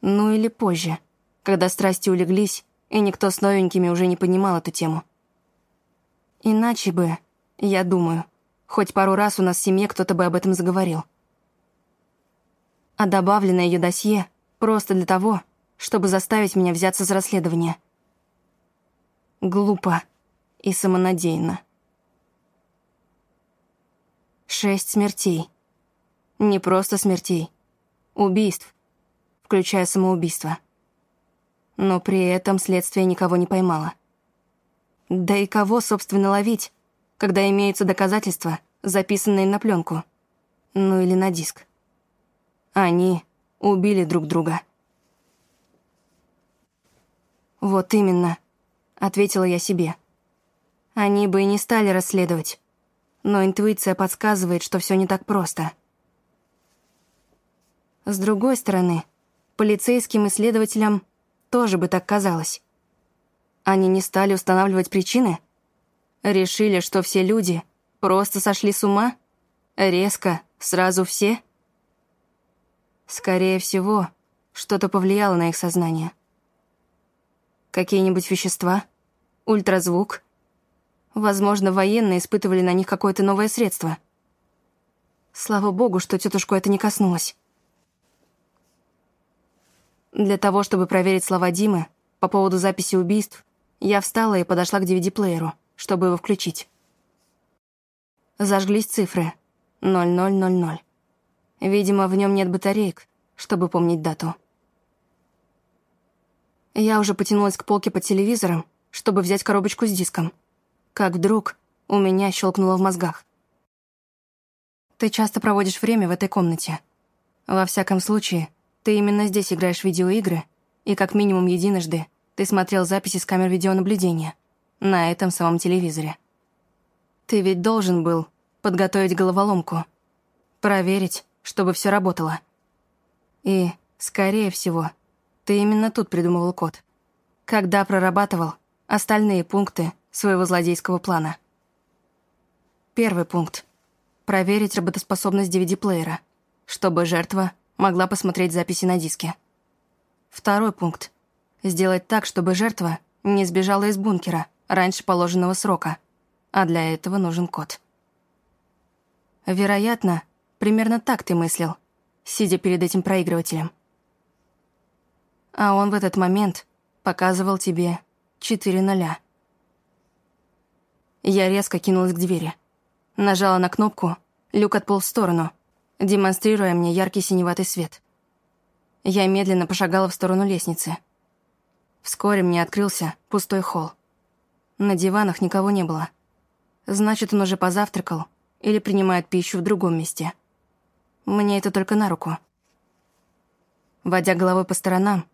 Ну или позже, когда страсти улеглись, и никто с новенькими уже не понимал эту тему. Иначе бы, я думаю, хоть пару раз у нас в семье кто-то бы об этом заговорил а добавлено ее досье просто для того, чтобы заставить меня взяться за расследование. Глупо и самонадеянно. Шесть смертей. Не просто смертей. Убийств, включая самоубийство. Но при этом следствие никого не поймало. Да и кого, собственно, ловить, когда имеются доказательства, записанные на пленку? Ну или на диск. Они убили друг друга. «Вот именно», — ответила я себе. «Они бы и не стали расследовать, но интуиция подсказывает, что все не так просто». С другой стороны, полицейским исследователям тоже бы так казалось. Они не стали устанавливать причины? Решили, что все люди просто сошли с ума? Резко, сразу все? Скорее всего, что-то повлияло на их сознание. Какие-нибудь вещества? Ультразвук? Возможно, военные испытывали на них какое-то новое средство. Слава богу, что тетушку это не коснулось. Для того, чтобы проверить слова Димы по поводу записи убийств, я встала и подошла к DVD-плееру, чтобы его включить. Зажглись цифры. 0000. Видимо, в нем нет батареек, чтобы помнить дату. Я уже потянулась к полке под телевизором, чтобы взять коробочку с диском. Как вдруг у меня щелкнуло в мозгах. Ты часто проводишь время в этой комнате. Во всяком случае, ты именно здесь играешь в видеоигры, и как минимум единожды ты смотрел записи с камер видеонаблюдения на этом самом телевизоре. Ты ведь должен был подготовить головоломку, проверить, чтобы все работало. И, скорее всего, ты именно тут придумывал код. Когда прорабатывал остальные пункты своего злодейского плана. Первый пункт. Проверить работоспособность DVD-плеера, чтобы жертва могла посмотреть записи на диске. Второй пункт. Сделать так, чтобы жертва не сбежала из бункера раньше положенного срока, а для этого нужен код. Вероятно, примерно так ты мыслил, сидя перед этим проигрывателем а он в этот момент показывал тебе четыре ноля. Я резко кинулась к двери. Нажала на кнопку, люк отполз в сторону, демонстрируя мне яркий синеватый свет. Я медленно пошагала в сторону лестницы. Вскоре мне открылся пустой холл. На диванах никого не было. Значит, он уже позавтракал или принимает пищу в другом месте. Мне это только на руку. Водя головой по сторонам,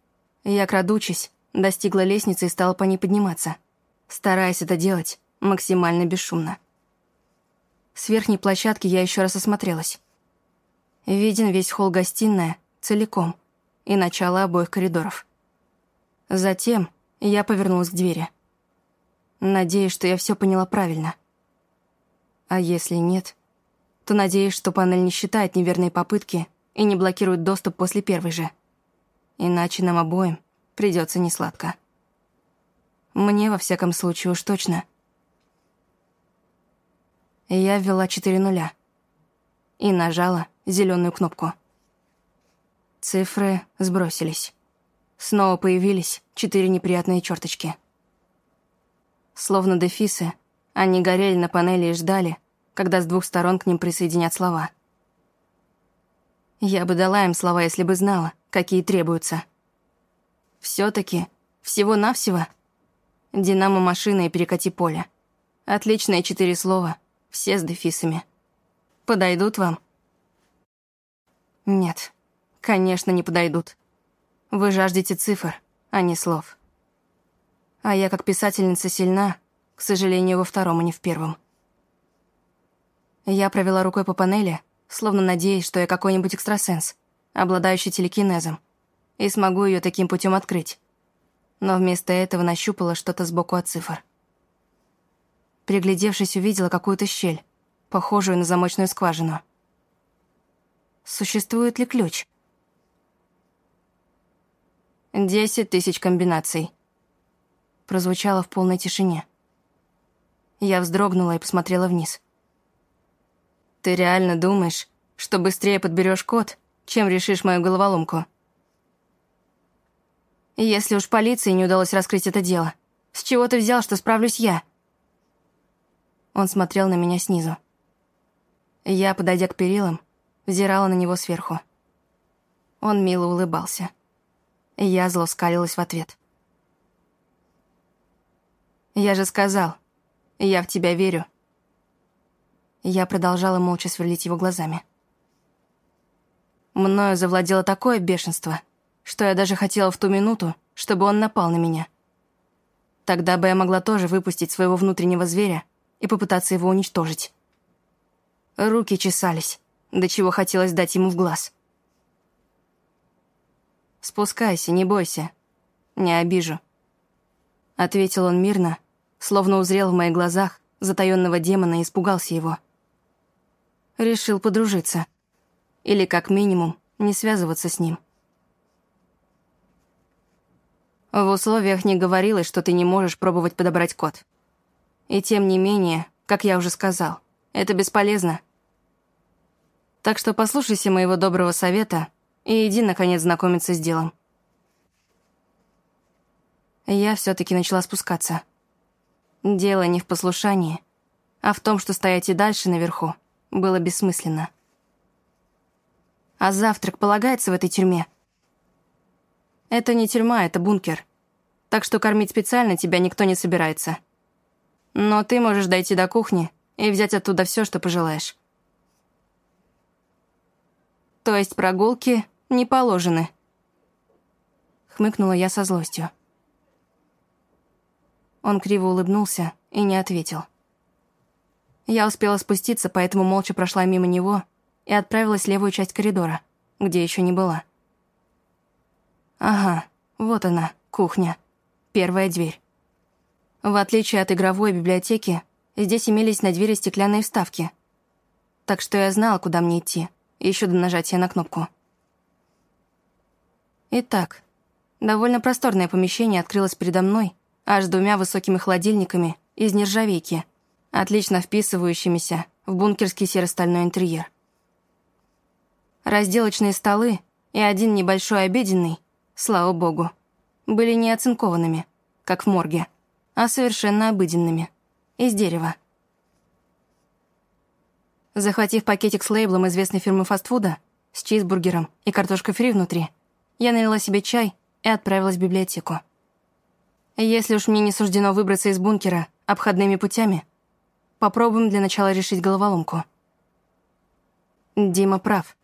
я, крадучись, достигла лестницы и стала по ней подниматься, стараясь это делать максимально бесшумно. С верхней площадки я еще раз осмотрелась. Виден весь холл-гостиная целиком и начало обоих коридоров. Затем я повернулась к двери. Надеюсь, что я все поняла правильно. А если нет, то надеюсь, что панель не считает неверные попытки и не блокирует доступ после первой же. Иначе нам обоим придется несладко. Мне, во всяком случае, уж точно. Я ввела четыре нуля и нажала зеленую кнопку. Цифры сбросились. Снова появились четыре неприятные черточки. Словно дефисы, они горели на панели и ждали, когда с двух сторон к ним присоединят слова. Я бы дала им слова, если бы знала, какие требуются. Все-таки, всего-навсего. Динамо машина и перекати поле. Отличные четыре слова, все с дефисами. Подойдут вам? Нет, конечно, не подойдут. Вы жаждете цифр, а не слов. А я как писательница сильна, к сожалению, во втором, а не в первом. Я провела рукой по панели, словно надеясь, что я какой-нибудь экстрасенс обладающий телекинезом, и смогу ее таким путем открыть. Но вместо этого нащупала что-то сбоку от цифр. Приглядевшись, увидела какую-то щель, похожую на замочную скважину. Существует ли ключ? «Десять тысяч комбинаций», прозвучало в полной тишине. Я вздрогнула и посмотрела вниз. «Ты реально думаешь, что быстрее подберешь код, чем решишь мою головоломку. Если уж полиции не удалось раскрыть это дело, с чего ты взял, что справлюсь я? Он смотрел на меня снизу. Я, подойдя к перилам, взирала на него сверху. Он мило улыбался. Я зло скалилась в ответ. «Я же сказал, я в тебя верю». Я продолжала молча сверлить его глазами. Мною завладело такое бешенство, что я даже хотела в ту минуту, чтобы он напал на меня. Тогда бы я могла тоже выпустить своего внутреннего зверя и попытаться его уничтожить. Руки чесались, до чего хотелось дать ему в глаз. «Спускайся, не бойся. Не обижу», — ответил он мирно, словно узрел в моих глазах затаённого демона и испугался его. Решил подружиться. Или, как минимум, не связываться с ним. В условиях не говорилось, что ты не можешь пробовать подобрать код. И тем не менее, как я уже сказал, это бесполезно. Так что послушайся моего доброго совета и иди, наконец, знакомиться с делом. Я все таки начала спускаться. Дело не в послушании, а в том, что стоять и дальше наверху было бессмысленно. А завтрак полагается в этой тюрьме? Это не тюрьма, это бункер. Так что кормить специально тебя никто не собирается. Но ты можешь дойти до кухни и взять оттуда все, что пожелаешь. То есть прогулки не положены. Хмыкнула я со злостью. Он криво улыбнулся и не ответил. Я успела спуститься, поэтому молча прошла мимо него и отправилась в левую часть коридора, где еще не была. Ага, вот она, кухня. Первая дверь. В отличие от игровой библиотеки, здесь имелись на двери стеклянные вставки. Так что я знала, куда мне идти, еще до нажатия на кнопку. Итак, довольно просторное помещение открылось передо мной, аж с двумя высокими холодильниками из нержавейки, отлично вписывающимися в бункерский серо-стальной интерьер. Разделочные столы и один небольшой обеденный, слава богу, были не оцинкованными, как в морге, а совершенно обыденными, из дерева. Захватив пакетик с лейблом известной фирмы фастфуда, с чизбургером и картошкой фри внутри, я налила себе чай и отправилась в библиотеку. Если уж мне не суждено выбраться из бункера обходными путями, попробуем для начала решить головоломку. Дима прав.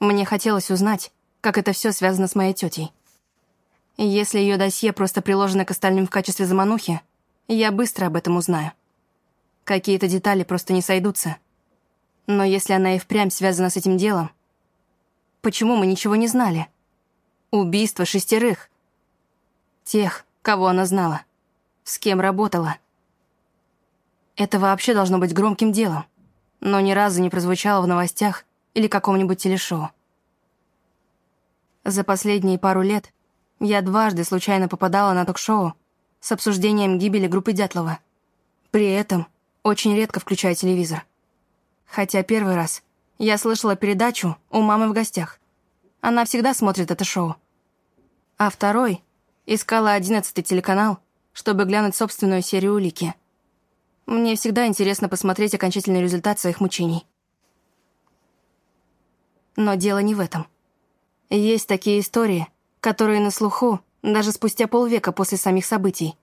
Мне хотелось узнать, как это все связано с моей тетей. Если ее досье просто приложено к остальным в качестве заманухи, я быстро об этом узнаю. Какие-то детали просто не сойдутся. Но если она и впрямь связана с этим делом, почему мы ничего не знали? Убийство шестерых. Тех, кого она знала, с кем работала. Это вообще должно быть громким делом, но ни разу не прозвучало в новостях или каком-нибудь телешоу. За последние пару лет я дважды случайно попадала на ток-шоу с обсуждением гибели группы Дятлова. При этом очень редко включая телевизор. Хотя первый раз я слышала передачу у мамы в гостях. Она всегда смотрит это шоу. А второй Искала одиннадцатый телеканал, чтобы глянуть собственную серию улики. Мне всегда интересно посмотреть окончательный результат своих мучений. Но дело не в этом. Есть такие истории, которые на слуху даже спустя полвека после самих событий.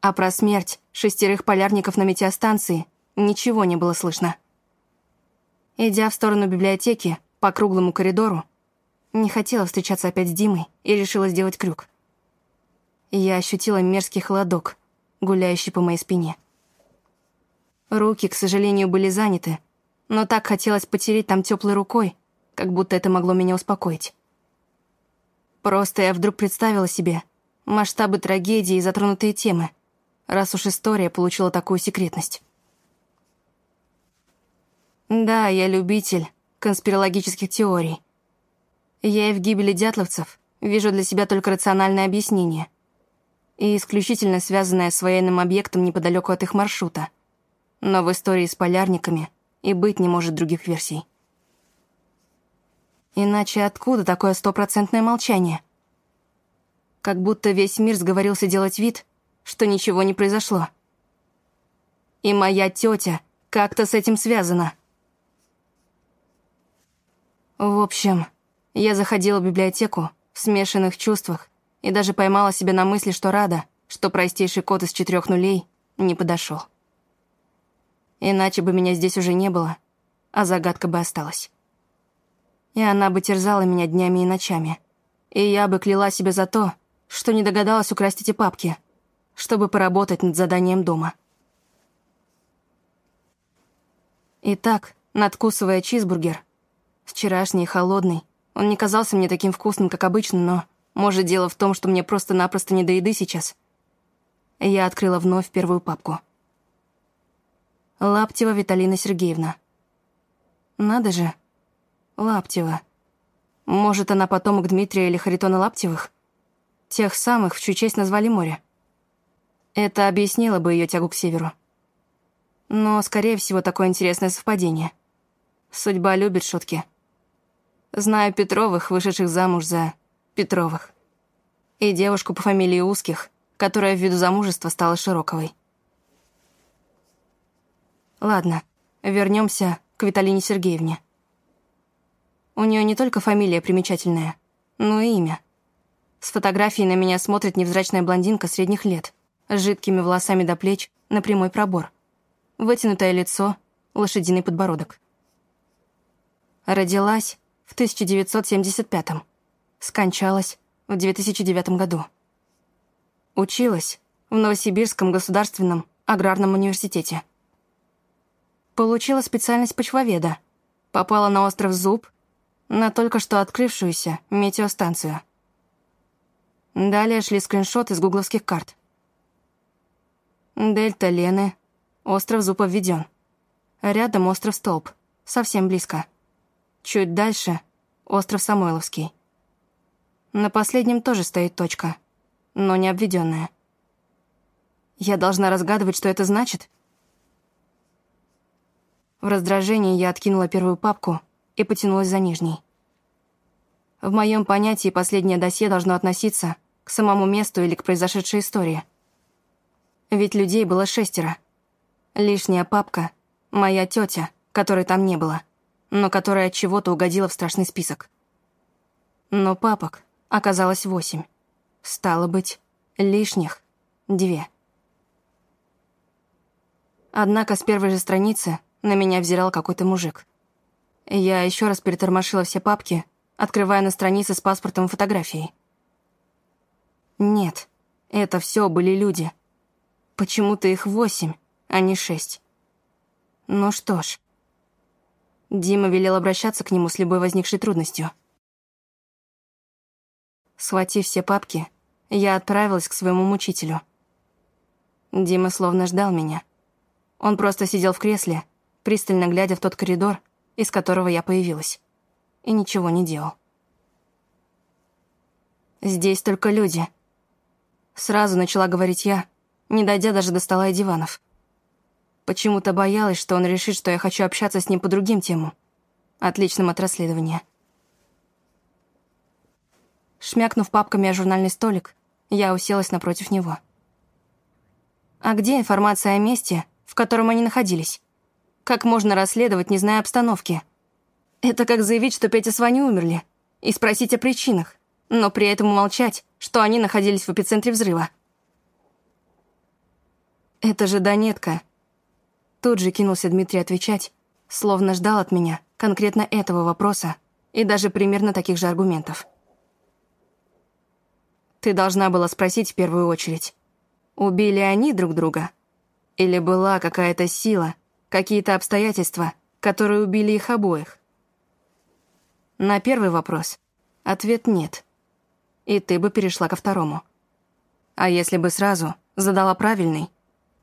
А про смерть шестерых полярников на метеостанции ничего не было слышно. Идя в сторону библиотеки по круглому коридору, не хотела встречаться опять с Димой и решила сделать крюк я ощутила мерзкий холодок, гуляющий по моей спине. Руки, к сожалению, были заняты, но так хотелось потереть там теплой рукой, как будто это могло меня успокоить. Просто я вдруг представила себе масштабы трагедии и затронутые темы, раз уж история получила такую секретность. Да, я любитель конспирологических теорий. Я и в гибели дятловцев вижу для себя только рациональное объяснение — и исключительно связанная с военным объектом неподалеку от их маршрута. Но в истории с полярниками и быть не может других версий. Иначе откуда такое стопроцентное молчание? Как будто весь мир сговорился делать вид, что ничего не произошло. И моя тетя как-то с этим связана. В общем, я заходила в библиотеку в смешанных чувствах и даже поймала себя на мысли, что рада, что простейший код из четырех нулей не подошел. Иначе бы меня здесь уже не было, а загадка бы осталась. И она бы терзала меня днями и ночами. И я бы кляла себя за то, что не догадалась украсть эти папки, чтобы поработать над заданием дома. Итак, надкусывая чизбургер, вчерашний холодный, он не казался мне таким вкусным, как обычно, но может, дело в том, что мне просто-напросто не до еды сейчас? Я открыла вновь первую папку. Лаптева Виталина Сергеевна. Надо же. Лаптева. Может, она потомок Дмитрия или Харитона Лаптевых? Тех самых, в чью честь назвали море. Это объяснило бы ее тягу к северу. Но, скорее всего, такое интересное совпадение. Судьба любит шутки. Знаю Петровых, вышедших замуж за Петровых. И девушку по фамилии Узких, которая ввиду замужества стала Широковой. Ладно, вернемся к Виталине Сергеевне. У нее не только фамилия примечательная, но и имя. С фотографии на меня смотрит невзрачная блондинка средних лет, с жидкими волосами до плеч на прямой пробор. Вытянутое лицо, лошадиный подбородок. Родилась в 1975-м. Скончалась в 2009 году. Училась в Новосибирском государственном аграрном университете. Получила специальность почвоведа. Попала на остров Зуб, на только что открывшуюся метеостанцию. Далее шли скриншоты с гугловских карт. Дельта Лены, остров Зуб обведен. Рядом остров Столб, совсем близко. Чуть дальше — остров Самойловский. На последнем тоже стоит точка, но не обведенная. Я должна разгадывать, что это значит? В раздражении я откинула первую папку и потянулась за нижней. В моем понятии последнее досье должно относиться к самому месту или к произошедшей истории. Ведь людей было шестеро. Лишняя папка — моя тетя, которой там не было, но которая от чего-то угодила в страшный список. Но папок оказалось восемь. Стало быть, лишних две. Однако с первой же страницы на меня взирал какой-то мужик. Я еще раз перетормошила все папки, открывая на странице с паспортом и фотографией. Нет, это все были люди. Почему-то их восемь, а не шесть. Ну что ж. Дима велел обращаться к нему с любой возникшей трудностью. Схватив все папки, я отправилась к своему мучителю. Дима словно ждал меня. Он просто сидел в кресле, пристально глядя в тот коридор, из которого я появилась, и ничего не делал. «Здесь только люди», Сразу начала говорить я, не дойдя даже до стола и диванов. Почему-то боялась, что он решит, что я хочу общаться с ним по другим темам, отличным от расследования. Шмякнув папками о журнальный столик, я уселась напротив него. А где информация о месте, в котором они находились? Как можно расследовать, не зная обстановки? Это как заявить, что Петя с Ваней умерли, и спросить о причинах, но при этом умолчать, что они находились в эпицентре взрыва. «Это же Донетка!» Тут же кинулся Дмитрий отвечать, словно ждал от меня конкретно этого вопроса и даже примерно таких же аргументов. «Ты должна была спросить в первую очередь, убили они друг друга? Или была какая-то сила, какие-то обстоятельства, которые убили их обоих?» На первый вопрос ответ «нет» и ты бы перешла ко второму. А если бы сразу задала правильный,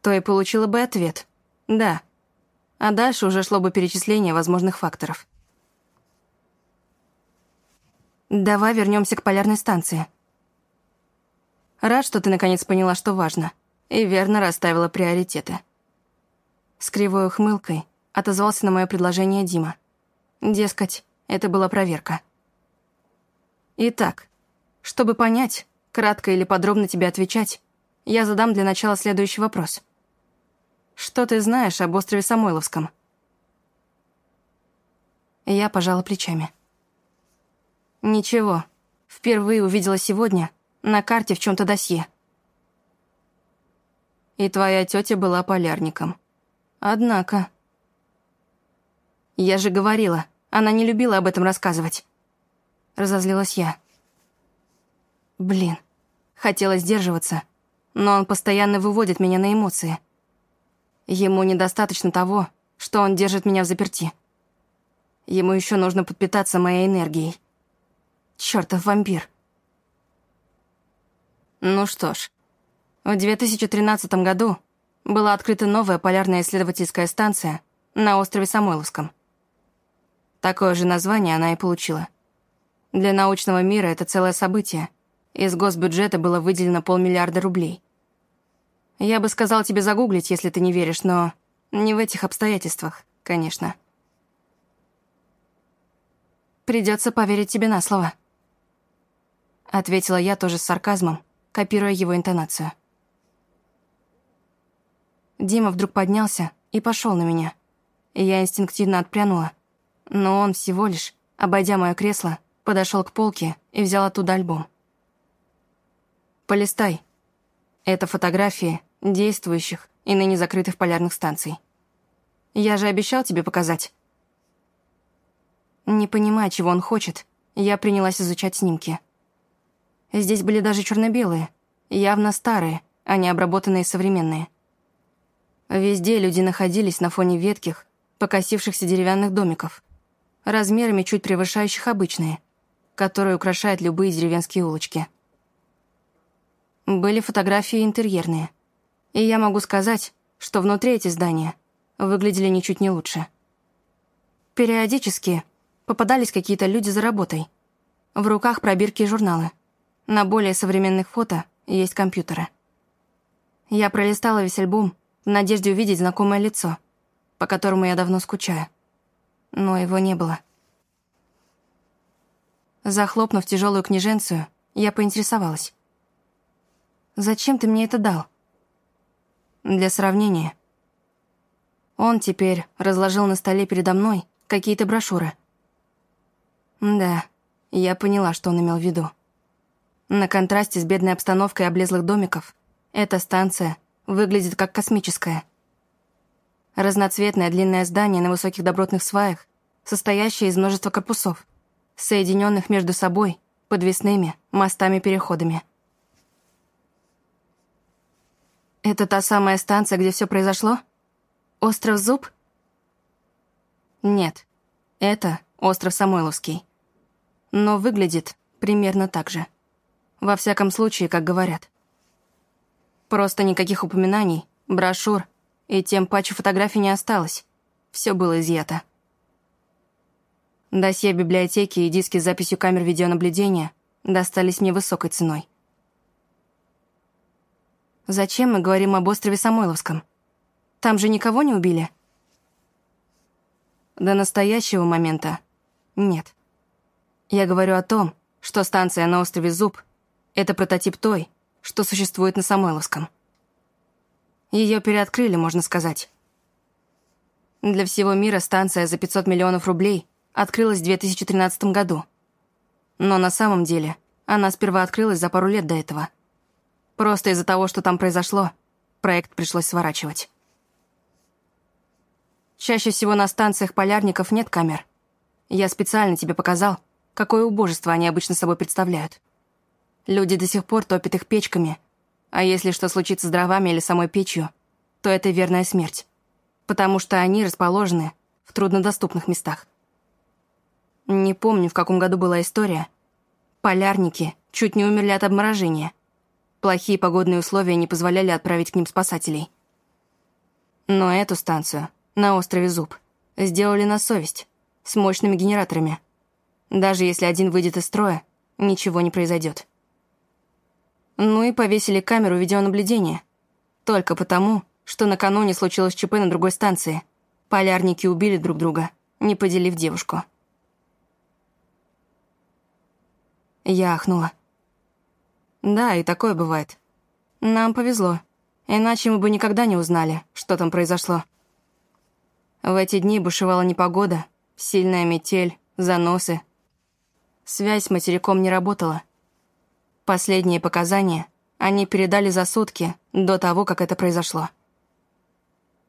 то и получила бы ответ «да». А дальше уже шло бы перечисление возможных факторов. Давай вернемся к полярной станции. Рад, что ты наконец поняла, что важно, и верно расставила приоритеты. С кривой ухмылкой отозвался на мое предложение Дима. Дескать, это была проверка. Итак, чтобы понять, кратко или подробно тебе отвечать, я задам для начала следующий вопрос. Что ты знаешь об острове Самойловском? Я пожала плечами. Ничего. Впервые увидела сегодня на карте в чем то досье. И твоя тетя была полярником. Однако... Я же говорила, она не любила об этом рассказывать. Разозлилась я. Блин, хотела сдерживаться, но он постоянно выводит меня на эмоции. Ему недостаточно того, что он держит меня в заперти. Ему еще нужно подпитаться моей энергией. Чёртов вампир. Ну что ж, в 2013 году была открыта новая полярная исследовательская станция на острове Самойловском. Такое же название она и получила. Для научного мира это целое событие — из госбюджета было выделено полмиллиарда рублей. Я бы сказал тебе загуглить, если ты не веришь, но не в этих обстоятельствах, конечно. Придется поверить тебе на слово. Ответила я тоже с сарказмом, копируя его интонацию. Дима вдруг поднялся и пошел на меня. Я инстинктивно отпрянула. Но он всего лишь, обойдя мое кресло, подошел к полке и взял оттуда альбом. «Полистай. Это фотографии действующих и ныне закрытых полярных станций. Я же обещал тебе показать». Не понимая, чего он хочет, я принялась изучать снимки. Здесь были даже черно-белые, явно старые, а не обработанные современные. Везде люди находились на фоне ветких, покосившихся деревянных домиков, размерами чуть превышающих обычные, которые украшают любые деревенские улочки. Были фотографии интерьерные, и я могу сказать, что внутри эти здания выглядели ничуть не лучше. Периодически попадались какие-то люди за работой. В руках пробирки и журналы. На более современных фото есть компьютеры. Я пролистала весь альбом в надежде увидеть знакомое лицо, по которому я давно скучаю. Но его не было. Захлопнув тяжелую книженцию, я поинтересовалась. «Зачем ты мне это дал?» «Для сравнения». Он теперь разложил на столе передо мной какие-то брошюры. Да, я поняла, что он имел в виду. На контрасте с бедной обстановкой облезлых домиков эта станция выглядит как космическая. Разноцветное длинное здание на высоких добротных сваях, состоящее из множества корпусов, соединенных между собой подвесными мостами-переходами. Это та самая станция, где все произошло? Остров Зуб? Нет, это остров Самойловский. Но выглядит примерно так же. Во всяком случае, как говорят. Просто никаких упоминаний, брошюр и тем паче фотографий не осталось. Все было изъято. Досье библиотеки и диски с записью камер видеонаблюдения достались мне высокой ценой. Зачем мы говорим об острове Самойловском? Там же никого не убили? До настоящего момента нет. Я говорю о том, что станция на острове Зуб это прототип той, что существует на Самойловском. Ее переоткрыли, можно сказать. Для всего мира станция за 500 миллионов рублей открылась в 2013 году. Но на самом деле она сперва открылась за пару лет до этого. Просто из-за того, что там произошло, проект пришлось сворачивать. Чаще всего на станциях полярников нет камер. Я специально тебе показал, какое убожество они обычно собой представляют. Люди до сих пор топят их печками. А если что случится с дровами или самой печью, то это верная смерть. Потому что они расположены в труднодоступных местах. Не помню, в каком году была история. Полярники чуть не умерли от обморожения. Плохие погодные условия не позволяли отправить к ним спасателей. Но эту станцию на острове Зуб сделали на совесть, с мощными генераторами. Даже если один выйдет из строя, ничего не произойдет. Ну и повесили камеру видеонаблюдения. Только потому, что накануне случилось ЧП на другой станции. Полярники убили друг друга, не поделив девушку. Я ахнула. Да, и такое бывает. Нам повезло. Иначе мы бы никогда не узнали, что там произошло. В эти дни бушевала непогода, сильная метель, заносы. Связь с материком не работала — Последние показания они передали за сутки до того, как это произошло.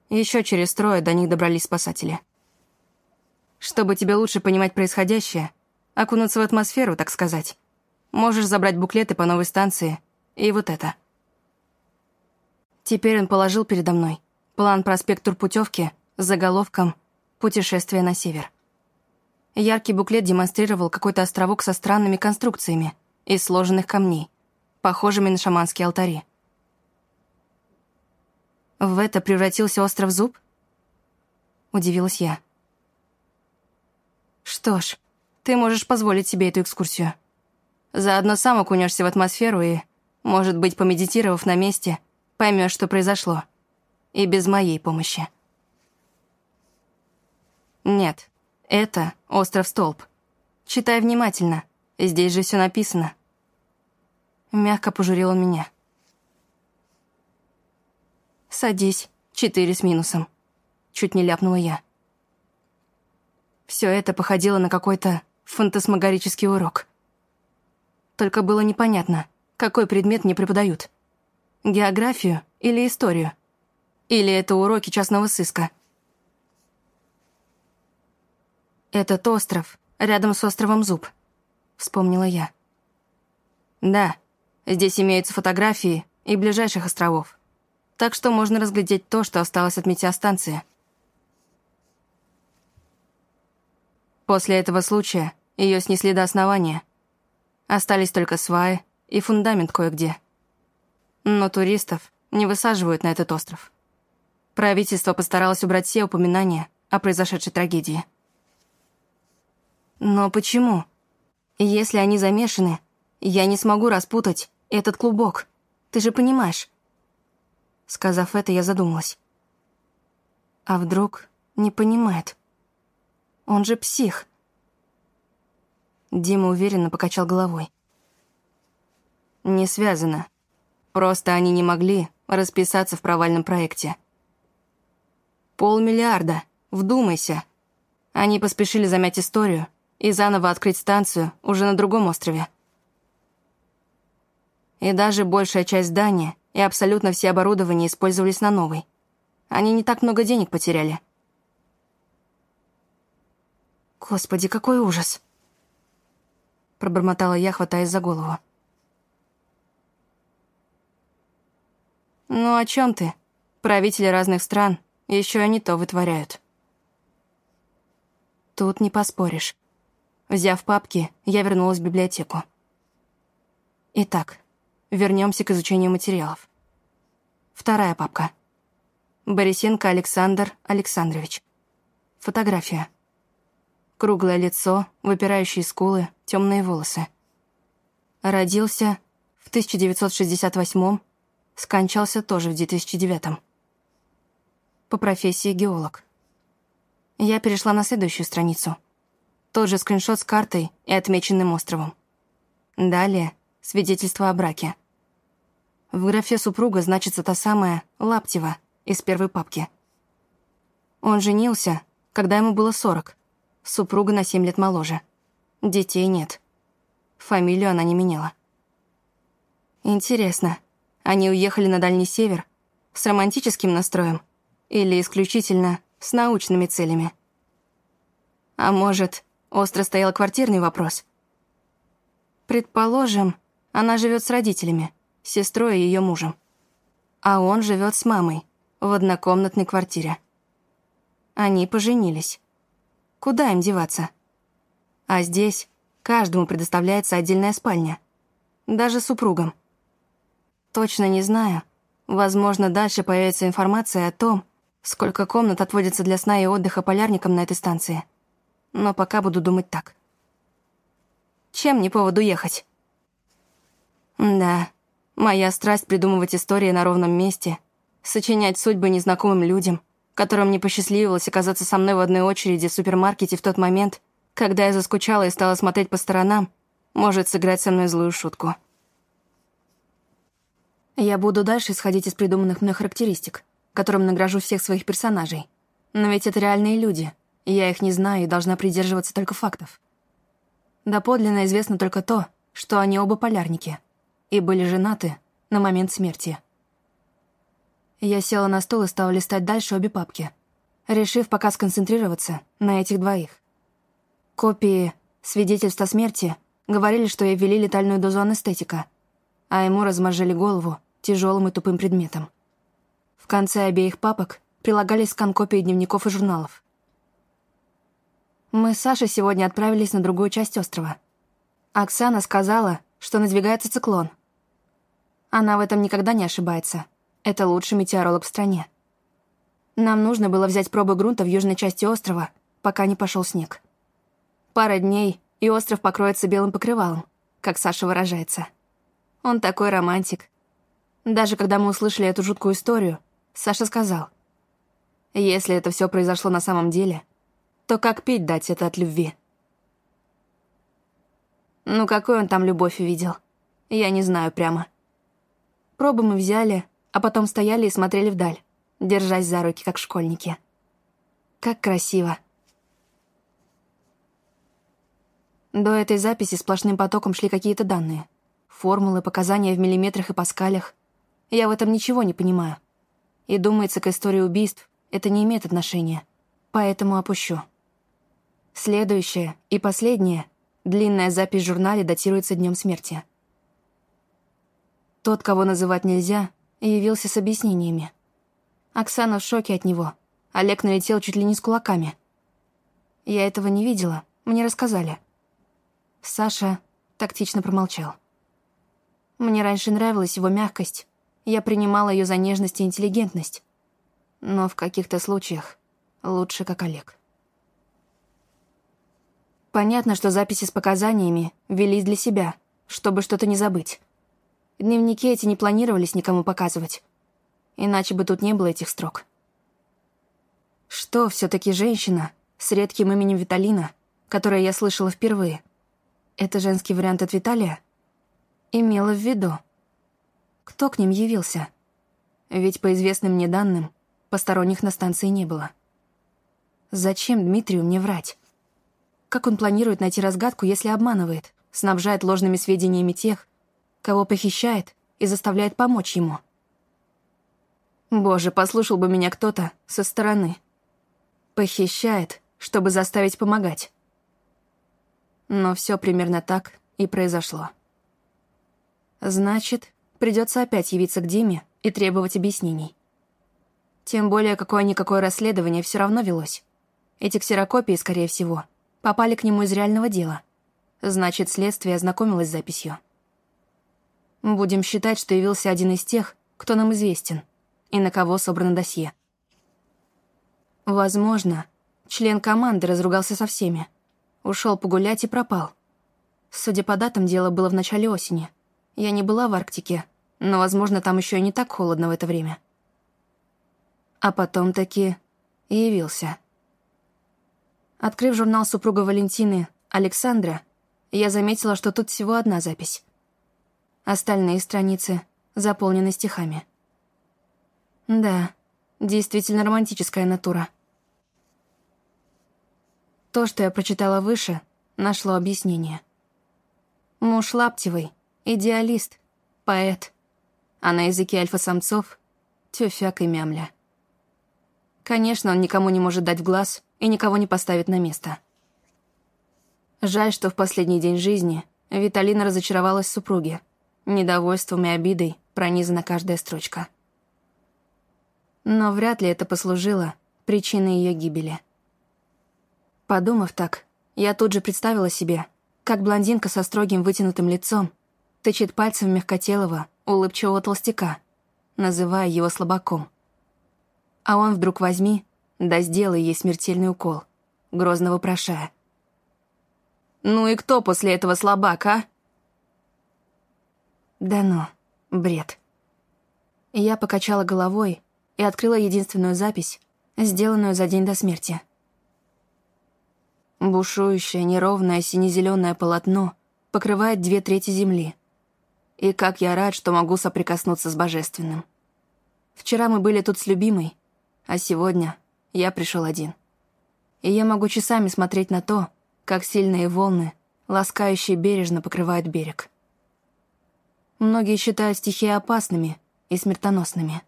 Еще через трое до них добрались спасатели. Чтобы тебе лучше понимать происходящее, окунуться в атмосферу, так сказать, можешь забрать буклеты по новой станции и вот это. Теперь он положил передо мной план проспект турпутевки с заголовком «Путешествие на север». Яркий буклет демонстрировал какой-то островок со странными конструкциями — из сложенных камней, похожими на шаманские алтари. «В это превратился остров Зуб?» Удивилась я. «Что ж, ты можешь позволить себе эту экскурсию. Заодно сам окунешься в атмосферу и, может быть, помедитировав на месте, поймешь, что произошло. И без моей помощи». «Нет, это остров Столб. Читай внимательно». Здесь же все написано. Мягко пожурил он меня. Садись, четыре с минусом. чуть не ляпнула я. Все это походило на какой-то фантасмагорический урок. Только было непонятно, какой предмет мне преподают. Географию или историю? Или это уроки частного сыска? «Этот остров, рядом с островом Зуб», — вспомнила я. «Да, здесь имеются фотографии и ближайших островов, так что можно разглядеть то, что осталось от метеостанции». После этого случая ее снесли до основания. Остались только сваи и фундамент кое-где. Но туристов не высаживают на этот остров. Правительство постаралось убрать все упоминания о произошедшей трагедии. Но почему? Если они замешаны, я не смогу распутать этот клубок. Ты же понимаешь. Сказав это, я задумалась. А вдруг не понимает? Он же псих. Дима уверенно покачал головой. Не связано. Просто они не могли расписаться в провальном проекте. Полмиллиарда, вдумайся. Они поспешили замять историю, и заново открыть станцию уже на другом острове. И даже большая часть здания и абсолютно все оборудование использовались на новой. Они не так много денег потеряли. «Господи, какой ужас!» Пробормотала я, хватаясь за голову. «Ну о чем ты? Правители разных стран еще и не то вытворяют». Тут не поспоришь. Взяв папки, я вернулась в библиотеку. Итак, вернемся к изучению материалов. Вторая папка. Борисенко Александр Александрович. Фотография. Круглое лицо, выпирающие скулы, темные волосы. Родился в 1968 скончался тоже в 2009 По профессии геолог. Я перешла на следующую страницу — тот же скриншот с картой и отмеченным островом. Далее — свидетельство о браке. В графе супруга значится та самая Лаптева из первой папки. Он женился, когда ему было 40. Супруга на 7 лет моложе. Детей нет. Фамилию она не меняла. Интересно, они уехали на Дальний Север с романтическим настроем или исключительно с научными целями? А может, Остро стоял квартирный вопрос. Предположим, она живет с родителями, сестрой и ее мужем. А он живет с мамой в однокомнатной квартире. Они поженились. Куда им деваться? А здесь каждому предоставляется отдельная спальня. Даже супругам. Точно не знаю. Возможно, дальше появится информация о том, сколько комнат отводится для сна и отдыха полярникам на этой станции но пока буду думать так. Чем не повод уехать? Да, моя страсть придумывать истории на ровном месте, сочинять судьбы незнакомым людям, которым не посчастливилось оказаться со мной в одной очереди в супермаркете в тот момент, когда я заскучала и стала смотреть по сторонам, может сыграть со мной злую шутку. Я буду дальше исходить из придуманных мной характеристик, которым награжу всех своих персонажей. Но ведь это реальные люди — я их не знаю и должна придерживаться только фактов. Доподлинно известно только то, что они оба полярники и были женаты на момент смерти. Я села на стул и стала листать дальше обе папки, решив пока сконцентрироваться на этих двоих. Копии свидетельства смерти говорили, что ей ввели летальную дозу анестетика, а ему размозжили голову тяжелым и тупым предметом. В конце обеих папок прилагались скан-копии дневников и журналов. Мы с Сашей сегодня отправились на другую часть острова. Оксана сказала, что надвигается циклон. Она в этом никогда не ошибается. Это лучший метеоролог в стране. Нам нужно было взять пробы грунта в южной части острова, пока не пошел снег. Пара дней, и остров покроется белым покрывалом, как Саша выражается. Он такой романтик. Даже когда мы услышали эту жуткую историю, Саша сказал, «Если это все произошло на самом деле, то как пить дать это от любви? Ну, какой он там любовь увидел? Я не знаю прямо. Пробы мы взяли, а потом стояли и смотрели вдаль, держась за руки, как школьники. Как красиво. До этой записи сплошным потоком шли какие-то данные. Формулы, показания в миллиметрах и паскалях. Я в этом ничего не понимаю. И думается, к истории убийств это не имеет отношения. Поэтому опущу. Следующая и последняя длинная запись в журнале датируется днем смерти. Тот, кого называть нельзя, явился с объяснениями. Оксана в шоке от него. Олег налетел чуть ли не с кулаками. Я этого не видела, мне рассказали. Саша тактично промолчал. Мне раньше нравилась его мягкость, я принимала ее за нежность и интеллигентность. Но в каких-то случаях лучше как Олег. Понятно, что записи с показаниями велись для себя, чтобы что-то не забыть. Дневники эти не планировались никому показывать. Иначе бы тут не было этих строк. Что все таки женщина с редким именем Виталина, которое я слышала впервые — это женский вариант от Виталия? Имела в виду. Кто к ним явился? Ведь по известным мне данным, посторонних на станции не было. Зачем Дмитрию мне врать? Как он планирует найти разгадку, если обманывает, снабжает ложными сведениями тех, кого похищает и заставляет помочь ему? Боже, послушал бы меня кто-то со стороны. Похищает, чтобы заставить помогать. Но все примерно так и произошло. Значит, придется опять явиться к Диме и требовать объяснений. Тем более, какое-никакое расследование все равно велось. Эти ксерокопии, скорее всего, попали к нему из реального дела. Значит, следствие ознакомилось с записью. Будем считать, что явился один из тех, кто нам известен, и на кого собрано досье. Возможно, член команды разругался со всеми, Ушел погулять и пропал. Судя по датам, дело было в начале осени. Я не была в Арктике, но, возможно, там еще и не так холодно в это время. А потом таки явился. Открыв журнал супруга Валентины, Александра, я заметила, что тут всего одна запись. Остальные страницы заполнены стихами. Да, действительно романтическая натура. То, что я прочитала выше, нашло объяснение. Муж Лаптевый, идеалист, поэт, а на языке альфа-самцов — тюфяк и мямля. Конечно, он никому не может дать в глаз и никого не поставит на место. Жаль, что в последний день жизни Виталина разочаровалась в супруге. Недовольством и обидой пронизана каждая строчка. Но вряд ли это послужило причиной ее гибели. Подумав так, я тут же представила себе, как блондинка со строгим вытянутым лицом тычет пальцем мягкотелого, улыбчивого толстяка, называя его слабаком. А он вдруг возьми, да сделай ей смертельный укол, грозно вопрошая. «Ну и кто после этого слабак, а?» «Да ну, бред». Я покачала головой и открыла единственную запись, сделанную за день до смерти — Бушующее неровное сине-зеленое полотно покрывает две трети земли. И как я рад, что могу соприкоснуться с божественным. Вчера мы были тут с любимой, а сегодня я пришел один. И я могу часами смотреть на то, как сильные волны, ласкающие бережно, покрывают берег. Многие считают стихии опасными и смертоносными.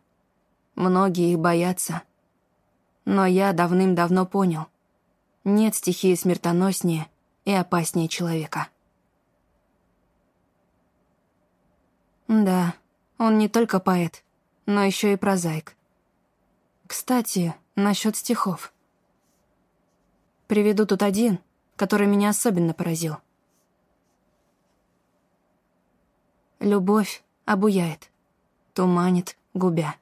Многие их боятся. Но я давным-давно понял — нет стихии смертоноснее и опаснее человека. Да, он не только поэт, но еще и прозаик. Кстати, насчет стихов. Приведу тут один, который меня особенно поразил. Любовь обуяет, туманит, губя.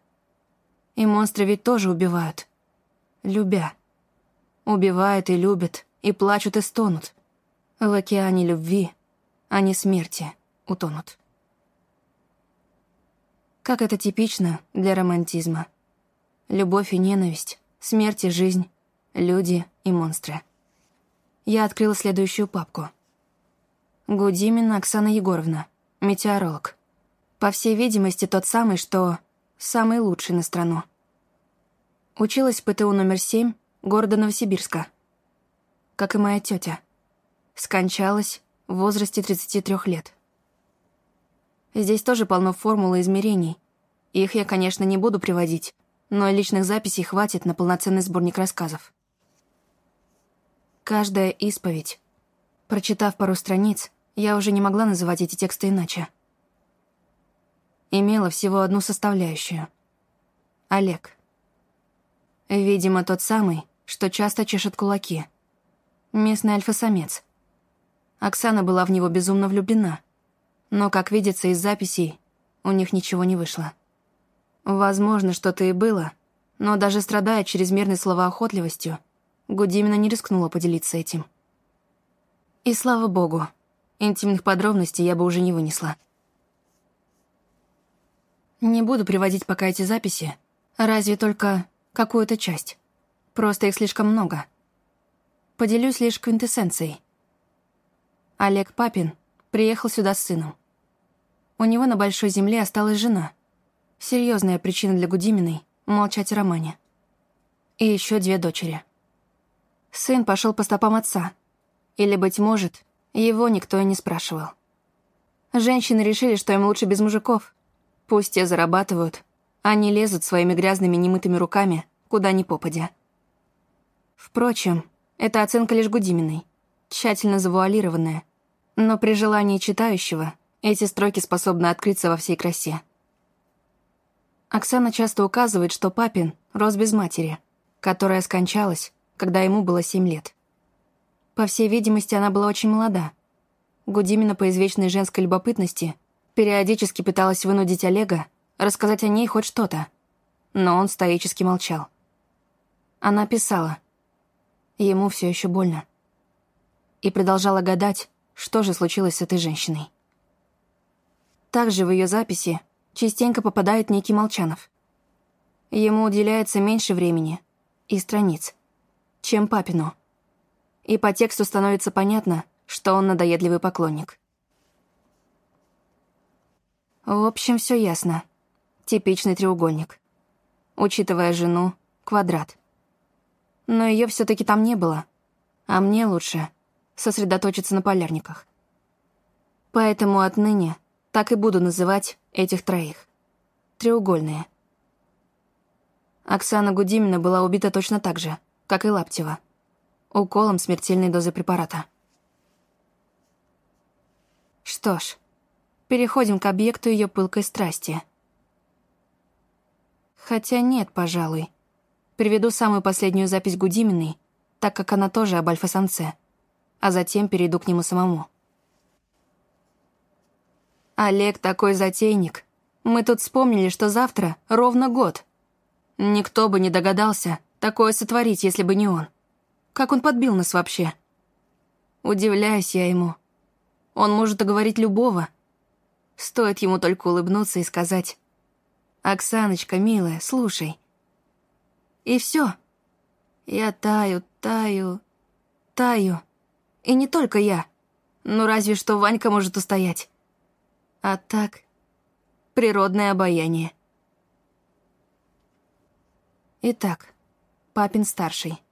И монстры ведь тоже убивают, любя. Убивают и любят, и плачут и стонут. В океане любви, а не смерти, утонут. Как это типично для романтизма. Любовь и ненависть, смерть и жизнь, люди и монстры. Я открыла следующую папку. Гудимина Оксана Егоровна, метеоролог. По всей видимости, тот самый, что самый лучший на страну. Училась в ПТУ номер семь города Новосибирска. Как и моя тетя. Скончалась в возрасте 33 лет. Здесь тоже полно формул и измерений. Их я, конечно, не буду приводить, но личных записей хватит на полноценный сборник рассказов. Каждая исповедь. Прочитав пару страниц, я уже не могла называть эти тексты иначе. Имела всего одну составляющую. Олег. Видимо, тот самый, что часто чешет кулаки. Местный альфа-самец. Оксана была в него безумно влюблена. Но, как видится из записей, у них ничего не вышло. Возможно, что-то и было, но даже страдая чрезмерной словоохотливостью, Гудимина не рискнула поделиться этим. И слава богу, интимных подробностей я бы уже не вынесла. Не буду приводить пока эти записи, разве только какую-то часть. Просто их слишком много. Поделюсь лишь квинтэссенцией. Олег Папин приехал сюда с сыном. У него на Большой Земле осталась жена. Серьезная причина для Гудиминой — молчать о романе. И еще две дочери. Сын пошел по стопам отца. Или, быть может, его никто и не спрашивал. Женщины решили, что им лучше без мужиков. Пусть те зарабатывают, а не лезут своими грязными немытыми руками, куда ни попадя. Впрочем, это оценка лишь Гудиминой, тщательно завуалированная, но при желании читающего эти строки способны открыться во всей красе. Оксана часто указывает, что папин рос без матери, которая скончалась, когда ему было семь лет. По всей видимости, она была очень молода. Гудимина по извечной женской любопытности периодически пыталась вынудить Олега рассказать о ней хоть что-то, но он стоически молчал. Она писала. Ему все еще больно. И продолжала гадать, что же случилось с этой женщиной. Также в ее записи частенько попадает некий Молчанов. Ему уделяется меньше времени и страниц, чем папину. И по тексту становится понятно, что он надоедливый поклонник. В общем, все ясно. Типичный треугольник. Учитывая жену, квадрат. Но ее все таки там не было. А мне лучше сосредоточиться на полярниках. Поэтому отныне так и буду называть этих троих. Треугольные. Оксана Гудимина была убита точно так же — как и Лаптева. Уколом смертельной дозы препарата. Что ж, переходим к объекту ее пылкой страсти. Хотя нет, пожалуй. Приведу самую последнюю запись Гудиминой, так как она тоже об альфа-самце, а затем перейду к нему самому. Олег такой затейник. Мы тут вспомнили, что завтра ровно год. Никто бы не догадался, такое сотворить, если бы не он? Как он подбил нас вообще? Удивляюсь я ему. Он может оговорить любого. Стоит ему только улыбнуться и сказать «Оксаночка, милая, слушай». И все. Я таю, таю, таю. И не только я. Ну разве что Ванька может устоять. А так, природное обаяние. Итак, Папин старший.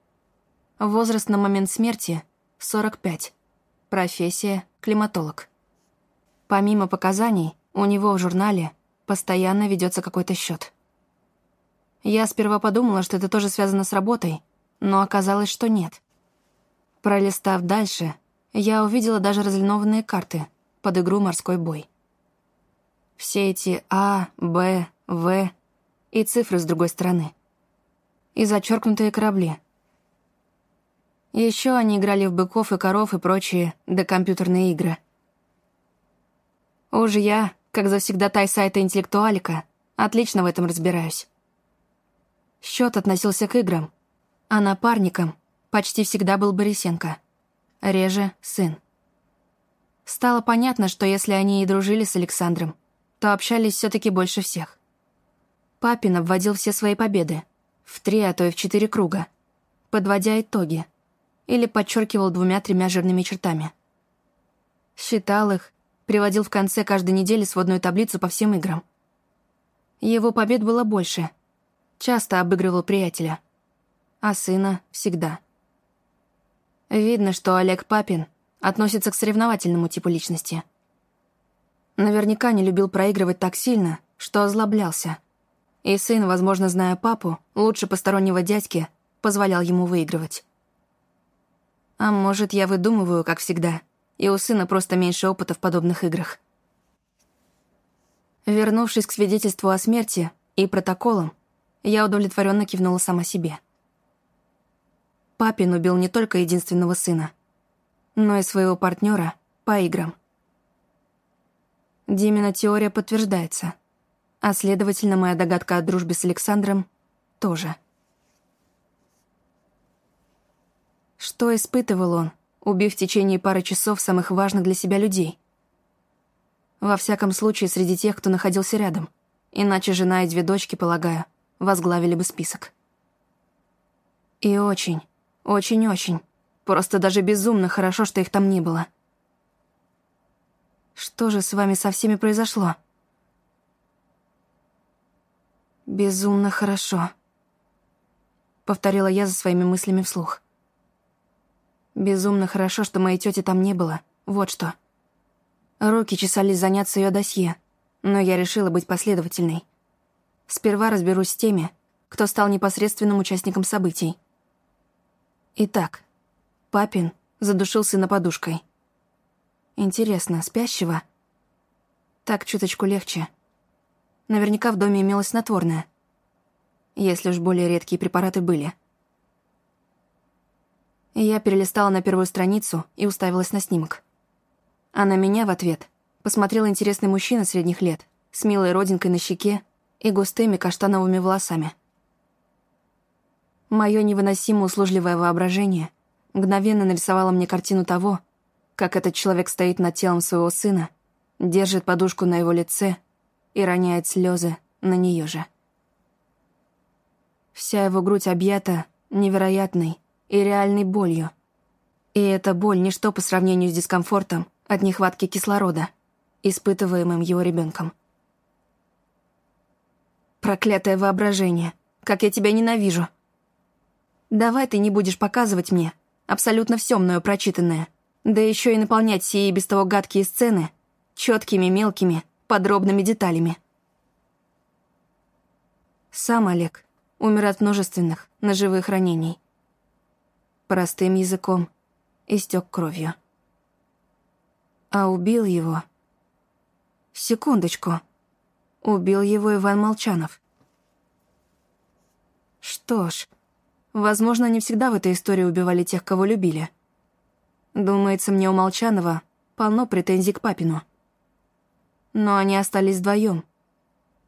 Возраст на момент смерти — 45. Профессия — климатолог. Помимо показаний, у него в журнале постоянно ведется какой-то счет. Я сперва подумала, что это тоже связано с работой, но оказалось, что нет. Пролистав дальше, я увидела даже разлинованные карты под игру «Морской бой». Все эти А, Б, В и цифры с другой стороны — и зачеркнутые корабли. Еще они играли в быков и коров и прочие докомпьютерные игры. Уж я, как завсегдатай сайта интеллектуалика, отлично в этом разбираюсь. Счет относился к играм, а напарником почти всегда был Борисенко. Реже — сын. Стало понятно, что если они и дружили с Александром, то общались все таки больше всех. Папин обводил все свои победы — в три, а то и в четыре круга, подводя итоги, или подчеркивал двумя-тремя жирными чертами. Считал их, приводил в конце каждой недели сводную таблицу по всем играм. Его побед было больше. Часто обыгрывал приятеля. а сына всегда. Видно, что Олег Папин относится к соревновательному типу личности. Наверняка не любил проигрывать так сильно, что озлоблялся. И сын, возможно, зная папу, лучше постороннего дядьки, позволял ему выигрывать. А может, я выдумываю, как всегда, и у сына просто меньше опыта в подобных играх. Вернувшись к свидетельству о смерти и протоколам, я удовлетворенно кивнула сама себе. Папин убил не только единственного сына, но и своего партнера по играм. Димина теория подтверждается, а следовательно, моя догадка о дружбе с Александром тоже. Что испытывал он, убив в течение пары часов самых важных для себя людей? Во всяком случае, среди тех, кто находился рядом. Иначе жена и две дочки, полагаю, возглавили бы список. И очень, очень-очень, просто даже безумно хорошо, что их там не было. Что же с вами со всеми произошло? Безумно хорошо. Повторила я за своими мыслями вслух. Безумно хорошо, что моей тети там не было. Вот что. Руки чесались заняться ее досье, но я решила быть последовательной. Сперва разберусь с теми, кто стал непосредственным участником событий. Итак, папин задушил сына подушкой. Интересно, спящего? Так чуточку легче. Наверняка в доме имелось снотворное. Если уж более редкие препараты были. Я перелистала на первую страницу и уставилась на снимок. А на меня в ответ посмотрел интересный мужчина средних лет с милой родинкой на щеке и густыми каштановыми волосами. Мое невыносимо услужливое воображение мгновенно нарисовало мне картину того, как этот человек стоит над телом своего сына, держит подушку на его лице и роняет слезы на нее же. Вся его грудь объята невероятной и реальной болью. И эта боль — ничто по сравнению с дискомфортом от нехватки кислорода, испытываемым его ребенком. Проклятое воображение, как я тебя ненавижу. Давай ты не будешь показывать мне абсолютно все мною прочитанное, да еще и наполнять сие без того гадкие сцены четкими мелкими подробными деталями. Сам Олег умер от множественных ножевых ранений простым языком, истек кровью. А убил его... Секундочку. Убил его Иван Молчанов. Что ж, возможно, не всегда в этой истории убивали тех, кого любили. Думается, мне у Молчанова полно претензий к папину. Но они остались вдвоем.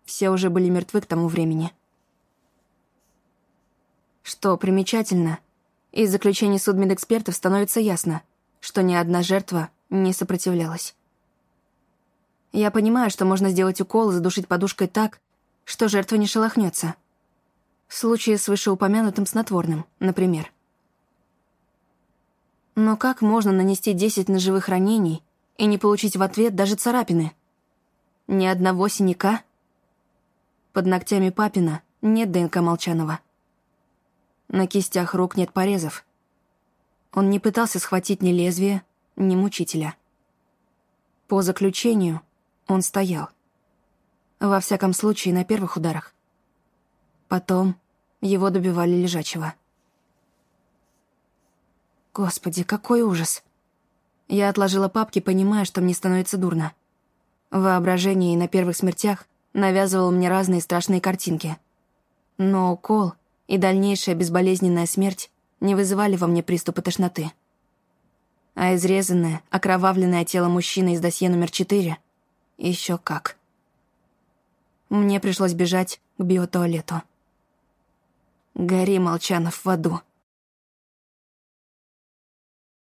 Все уже были мертвы к тому времени. Что примечательно, из заключений судмедэкспертов становится ясно, что ни одна жертва не сопротивлялась. Я понимаю, что можно сделать укол и задушить подушкой так, что жертва не шелохнется. В случае с вышеупомянутым снотворным, например. Но как можно нанести 10 ножевых ранений и не получить в ответ даже царапины? Ни одного синяка? Под ногтями папина нет ДНК Молчанова. На кистях рук нет порезов. Он не пытался схватить ни лезвие, ни мучителя. По заключению он стоял. Во всяком случае, на первых ударах. Потом его добивали лежачего. Господи, какой ужас. Я отложила папки, понимая, что мне становится дурно. Воображение и на первых смертях навязывало мне разные страшные картинки. Но укол — и дальнейшая безболезненная смерть не вызывали во мне приступа тошноты. А изрезанное, окровавленное тело мужчины из досье номер четыре — еще как. Мне пришлось бежать к биотуалету. Гори, Молчанов, в аду.